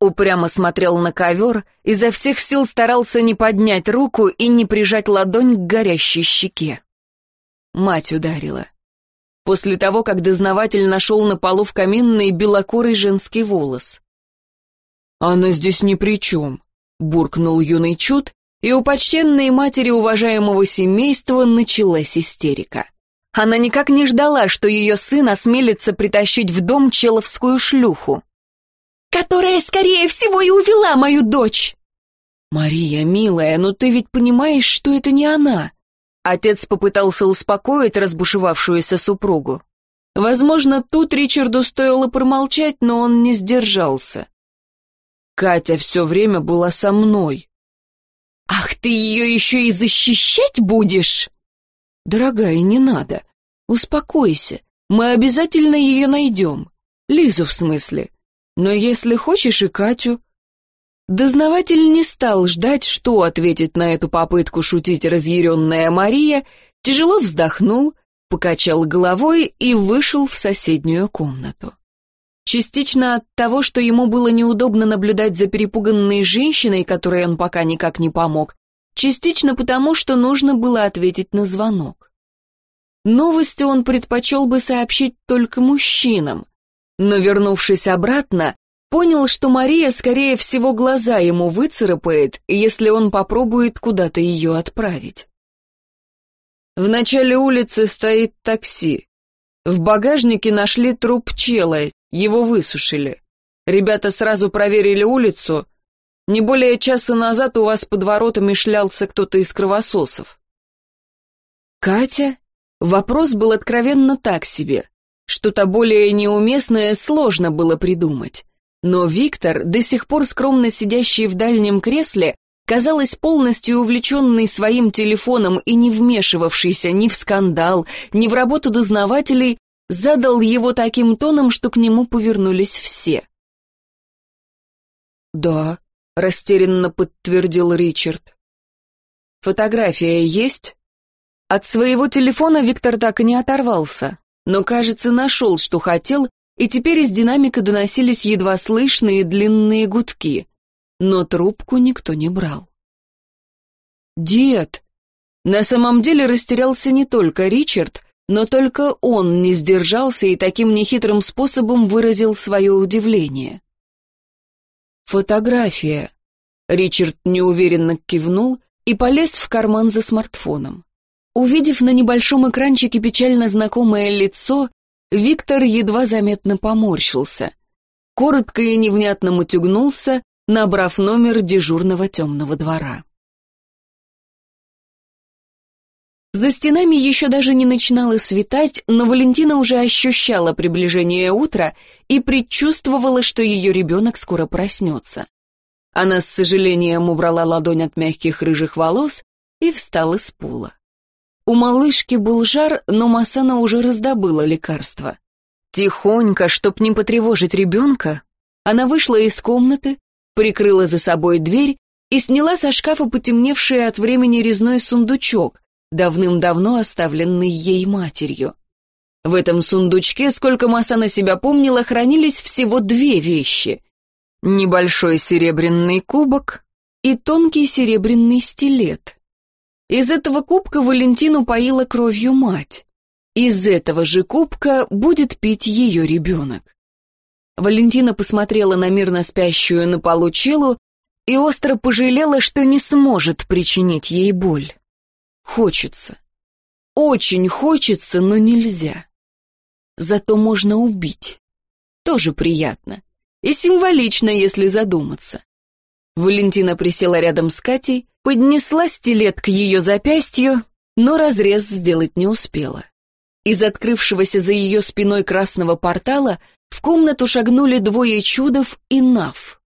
Упрямо смотрел на ковер, изо всех сил старался не поднять руку и не прижать ладонь к горящей щеке. Мать ударила. После того, как дознаватель нашел на полу в каминной белокурый женский волос. «Она здесь ни при чем», — буркнул юный чуд и у почтенной матери уважаемого семейства началась истерика. Она никак не ждала, что ее сын осмелится притащить в дом человскую шлюху. «Которая, скорее всего, и увела мою дочь!» «Мария, милая, но ты ведь понимаешь, что это не она!» Отец попытался успокоить разбушевавшуюся супругу. Возможно, тут Ричарду стоило промолчать, но он не сдержался. «Катя все время была со мной. «Ах, ты ее еще и защищать будешь?» «Дорогая, не надо. Успокойся. Мы обязательно ее найдем. Лизу, в смысле. Но если хочешь и Катю...» Дознаватель не стал ждать, что ответит на эту попытку шутить разъяренная Мария, тяжело вздохнул, покачал головой и вышел в соседнюю комнату. Частично от того, что ему было неудобно наблюдать за перепуганной женщиной, которой он пока никак не помог, частично потому, что нужно было ответить на звонок. Новости он предпочел бы сообщить только мужчинам, но, вернувшись обратно, понял, что Мария, скорее всего, глаза ему выцарапает, если он попробует куда-то ее отправить. В начале улицы стоит такси. В багажнике нашли труп чела, его высушили. Ребята сразу проверили улицу. Не более часа назад у вас под воротами шлялся кто-то из кровососов. Катя? Вопрос был откровенно так себе. Что-то более неуместное сложно было придумать. Но Виктор, до сих пор скромно сидящий в дальнем кресле, казалось полностью увлеченный своим телефоном и не вмешивавшийся ни в скандал, ни в работу дознавателей, задал его таким тоном, что к нему повернулись все. «Да», — растерянно подтвердил Ричард. «Фотография есть?» От своего телефона Виктор так и не оторвался, но, кажется, нашел, что хотел, и теперь из динамика доносились едва слышные длинные гудки, но трубку никто не брал. «Дед!» На самом деле растерялся не только Ричард, но только он не сдержался и таким нехитрым способом выразил свое удивление. «Фотография!» Ричард неуверенно кивнул и полез в карман за смартфоном. Увидев на небольшом экранчике печально знакомое лицо, Виктор едва заметно поморщился. Коротко и невнятно мутюгнулся, набрав номер дежурного темного двора. За стенами еще даже не начинало светать, но Валентина уже ощущала приближение утра и предчувствовала, что ее ребенок скоро проснется. Она с сожалением убрала ладонь от мягких рыжих волос и встала с пола. У малышки был жар, но Масана уже раздобыла лекарство. Тихонько, чтоб не потревожить ребенка, она вышла из комнаты, прикрыла за собой дверь и сняла со шкафа потемневший от времени резной сундучок, давным-давно оставленный ей матерью. В этом сундучке, сколько Масана себя помнила, хранились всего две вещи. Небольшой серебряный кубок и тонкий серебряный стилет. Из этого кубка Валентину поила кровью мать. Из этого же кубка будет пить ее ребенок. Валентина посмотрела на мирно спящую на полу челу и остро пожалела, что не сможет причинить ей боль. Хочется. Очень хочется, но нельзя. Зато можно убить. Тоже приятно. И символично, если задуматься. Валентина присела рядом с Катей, поднесла стилет к ее запястью, но разрез сделать не успела. Из открывшегося за ее спиной красного портала в комнату шагнули двое чудов и Нав.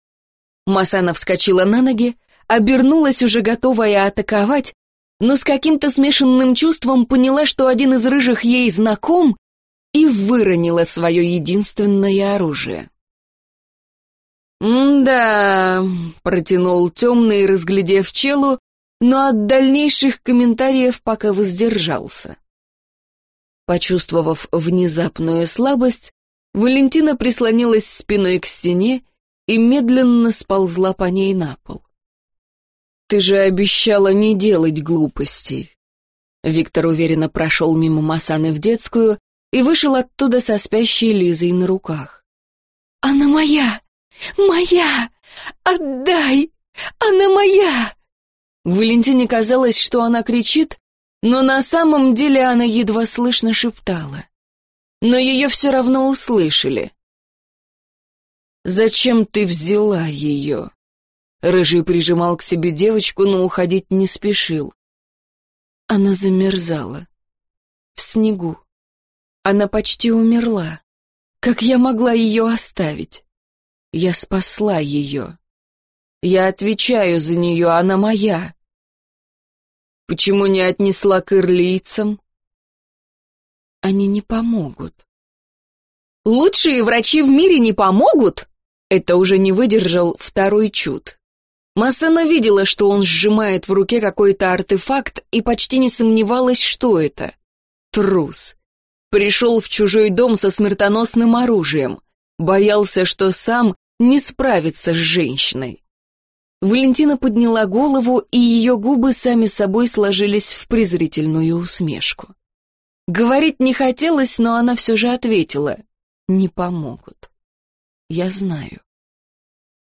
Масана вскочила на ноги, обернулась уже готовая атаковать, но с каким-то смешанным чувством поняла, что один из рыжих ей знаком, и выронила свое единственное оружие. «Да», — протянул темный, разглядев челу, но от дальнейших комментариев пока воздержался. Почувствовав внезапную слабость, Валентина прислонилась спиной к стене и медленно сползла по ней на пол. «Ты же обещала не делать глупостей». Виктор уверенно прошел мимо Масаны в детскую и вышел оттуда со спящей Лизой на руках. «Она моя!» «Моя! Отдай! Она моя!» Валентине казалось, что она кричит, но на самом деле она едва слышно шептала. Но ее все равно услышали. «Зачем ты взяла ее?» Рыжий прижимал к себе девочку, но уходить не спешил. Она замерзала. В снегу. Она почти умерла. Как я могла ее оставить? Я спасла ее. Я отвечаю за нее, она моя. Почему не отнесла к ирлийцам? Они не помогут. Лучшие врачи в мире не помогут? Это уже не выдержал второй чуд. Массена видела, что он сжимает в руке какой-то артефакт и почти не сомневалась, что это. Трус. Пришел в чужой дом со смертоносным оружием. Боялся, что сам не справится с женщиной. Валентина подняла голову, и ее губы сами собой сложились в презрительную усмешку. Говорить не хотелось, но она все же ответила. «Не помогут. Я знаю».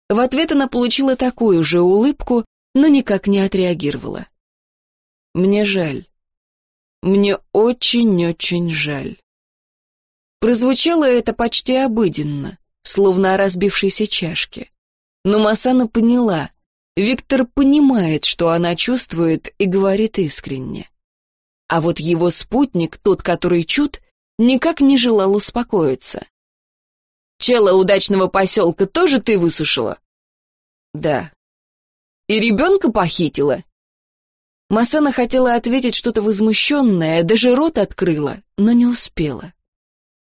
В ответ она получила такую же улыбку, но никак не отреагировала. «Мне жаль. Мне очень-очень жаль». Прозвучало это почти обыденно, словно о разбившейся чашке. Но Масана поняла, Виктор понимает, что она чувствует, и говорит искренне. А вот его спутник, тот, который чуд, никак не желал успокоиться. «Чела удачного поселка тоже ты высушила?» «Да». «И ребенка похитила?» Масана хотела ответить что-то возмущенное, даже рот открыла, но не успела.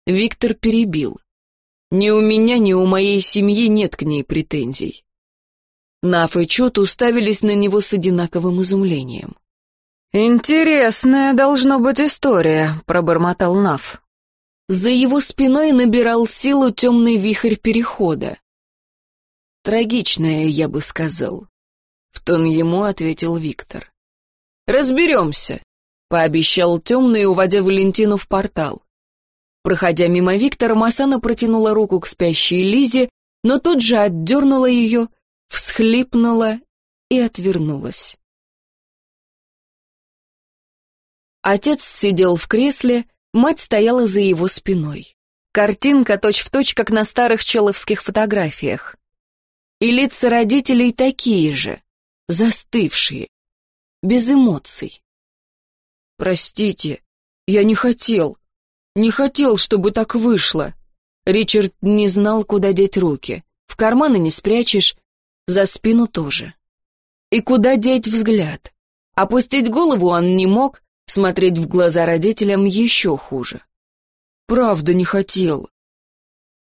Виктор перебил. «Ни у меня, ни у моей семьи нет к ней претензий. Наф и Чот уставились на него с одинаковым изумлением. «Интересная должно быть история», — пробормотал Наф. За его спиной набирал силу темный вихрь перехода. «Трагичная, я бы сказал», — в тон ему ответил Виктор. «Разберемся», — пообещал темный, уводя Валентину в портал. Проходя мимо Виктора, Масана протянула руку к спящей Лизе, но тут же отдернула ее — всхлипнула и отвернулась. Отец сидел в кресле, мать стояла за его спиной. Картинка точь-в-точь, точь, как на старых человских фотографиях. И лица родителей такие же, застывшие, без эмоций. «Простите, я не хотел, не хотел, чтобы так вышло». Ричард не знал, куда деть руки. В карманы не спрячешь, за спину тоже. И куда деть взгляд? Опустить голову он не мог, смотреть в глаза родителям еще хуже. Правда не хотел.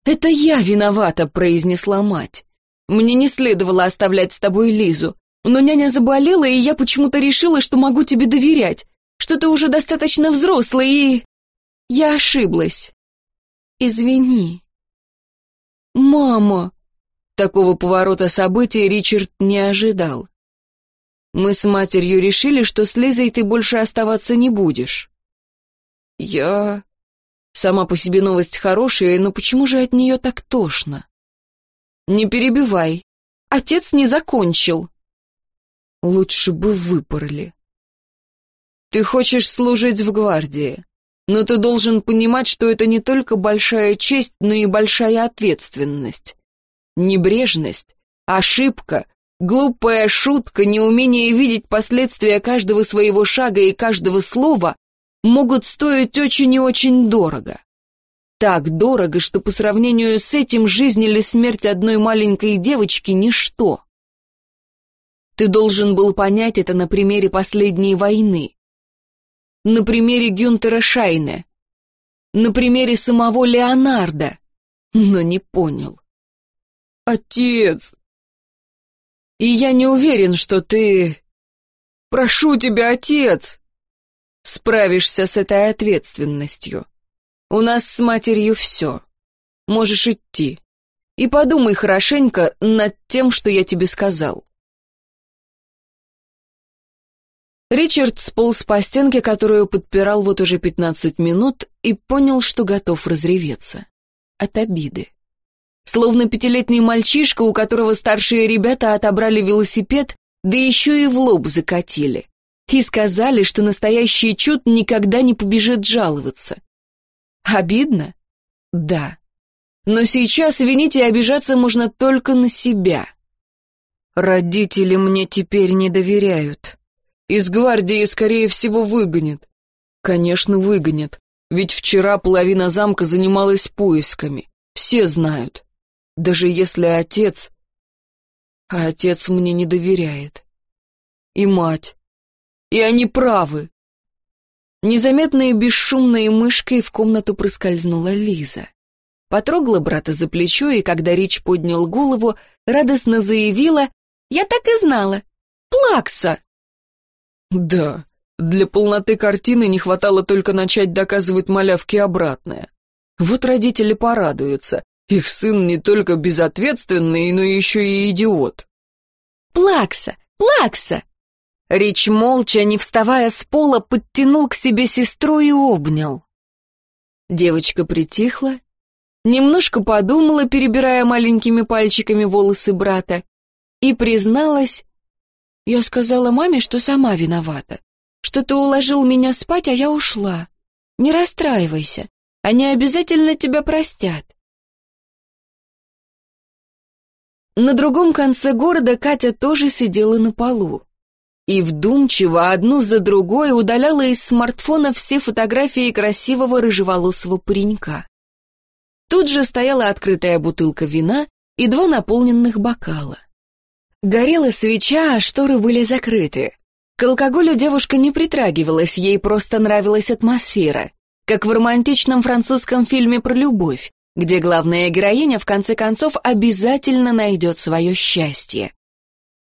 «Это я виновата», — произнесла мать. «Мне не следовало оставлять с тобой Лизу, но няня заболела, и я почему-то решила, что могу тебе доверять, что ты уже достаточно взрослый и...» Я ошиблась. Извини. «Мама!» Такого поворота событий Ричард не ожидал. Мы с матерью решили, что с Лизой ты больше оставаться не будешь. Я... Сама по себе новость хорошая, но почему же от нее так тошно? Не перебивай. Отец не закончил. Лучше бы выпороли. Ты хочешь служить в гвардии, но ты должен понимать, что это не только большая честь, но и большая ответственность. Небрежность, ошибка, глупая шутка, неумение видеть последствия каждого своего шага и каждого слова могут стоить очень и очень дорого. Так дорого, что по сравнению с этим жизнь или смерть одной маленькой девочки – ничто. Ты должен был понять это на примере последней войны, на примере Гюнтера Шайне, на примере самого Леонардо, но не понял. Отец! И я не уверен, что ты... Прошу тебя, отец! Справишься с этой ответственностью. У нас с матерью все. Можешь идти. И подумай хорошенько над тем, что я тебе сказал. Ричард сполз по стенке, которую подпирал вот уже пятнадцать минут, и понял, что готов разреветься. От обиды. Словно пятилетний мальчишка, у которого старшие ребята отобрали велосипед, да еще и в лоб закатили. И сказали, что настоящий чуд никогда не побежит жаловаться. Обидно? Да. Но сейчас винить и обижаться можно только на себя. Родители мне теперь не доверяют. Из гвардии, скорее всего, выгонят. Конечно, выгонят. Ведь вчера половина замка занималась поисками. Все знают. Даже если отец... А отец мне не доверяет. И мать. И они правы. Незаметной и бесшумной мышкой в комнату проскользнула Лиза. Потрогала брата за плечо, и когда Рич поднял голову, радостно заявила Я так и знала. Плакса!» «Да, для полноты картины не хватало только начать доказывать малявке обратное. Вот родители порадуются. Их сын не только безответственный, но еще и идиот». «Плакса! Плакса!» Рич молча, не вставая с пола, подтянул к себе сестру и обнял. Девочка притихла, немножко подумала, перебирая маленькими пальчиками волосы брата, и призналась, «Я сказала маме, что сама виновата, что ты уложил меня спать, а я ушла. Не расстраивайся, они обязательно тебя простят». На другом конце города Катя тоже сидела на полу и вдумчиво одну за другой удаляла из смартфона все фотографии красивого рыжеволосого паренька. Тут же стояла открытая бутылка вина и два наполненных бокала. Горела свеча, а шторы были закрыты. К алкоголю девушка не притрагивалась, ей просто нравилась атмосфера, как в романтичном французском фильме про любовь, где главная героиня в конце концов обязательно найдет свое счастье.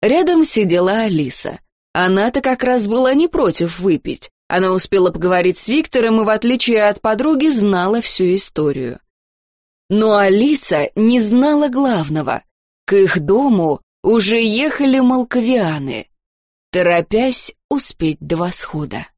Рядом сидела Алиса. Она-то как раз была не против выпить. Она успела поговорить с Виктором и, в отличие от подруги, знала всю историю. Но Алиса не знала главного. К их дому уже ехали молковианы, торопясь успеть до восхода.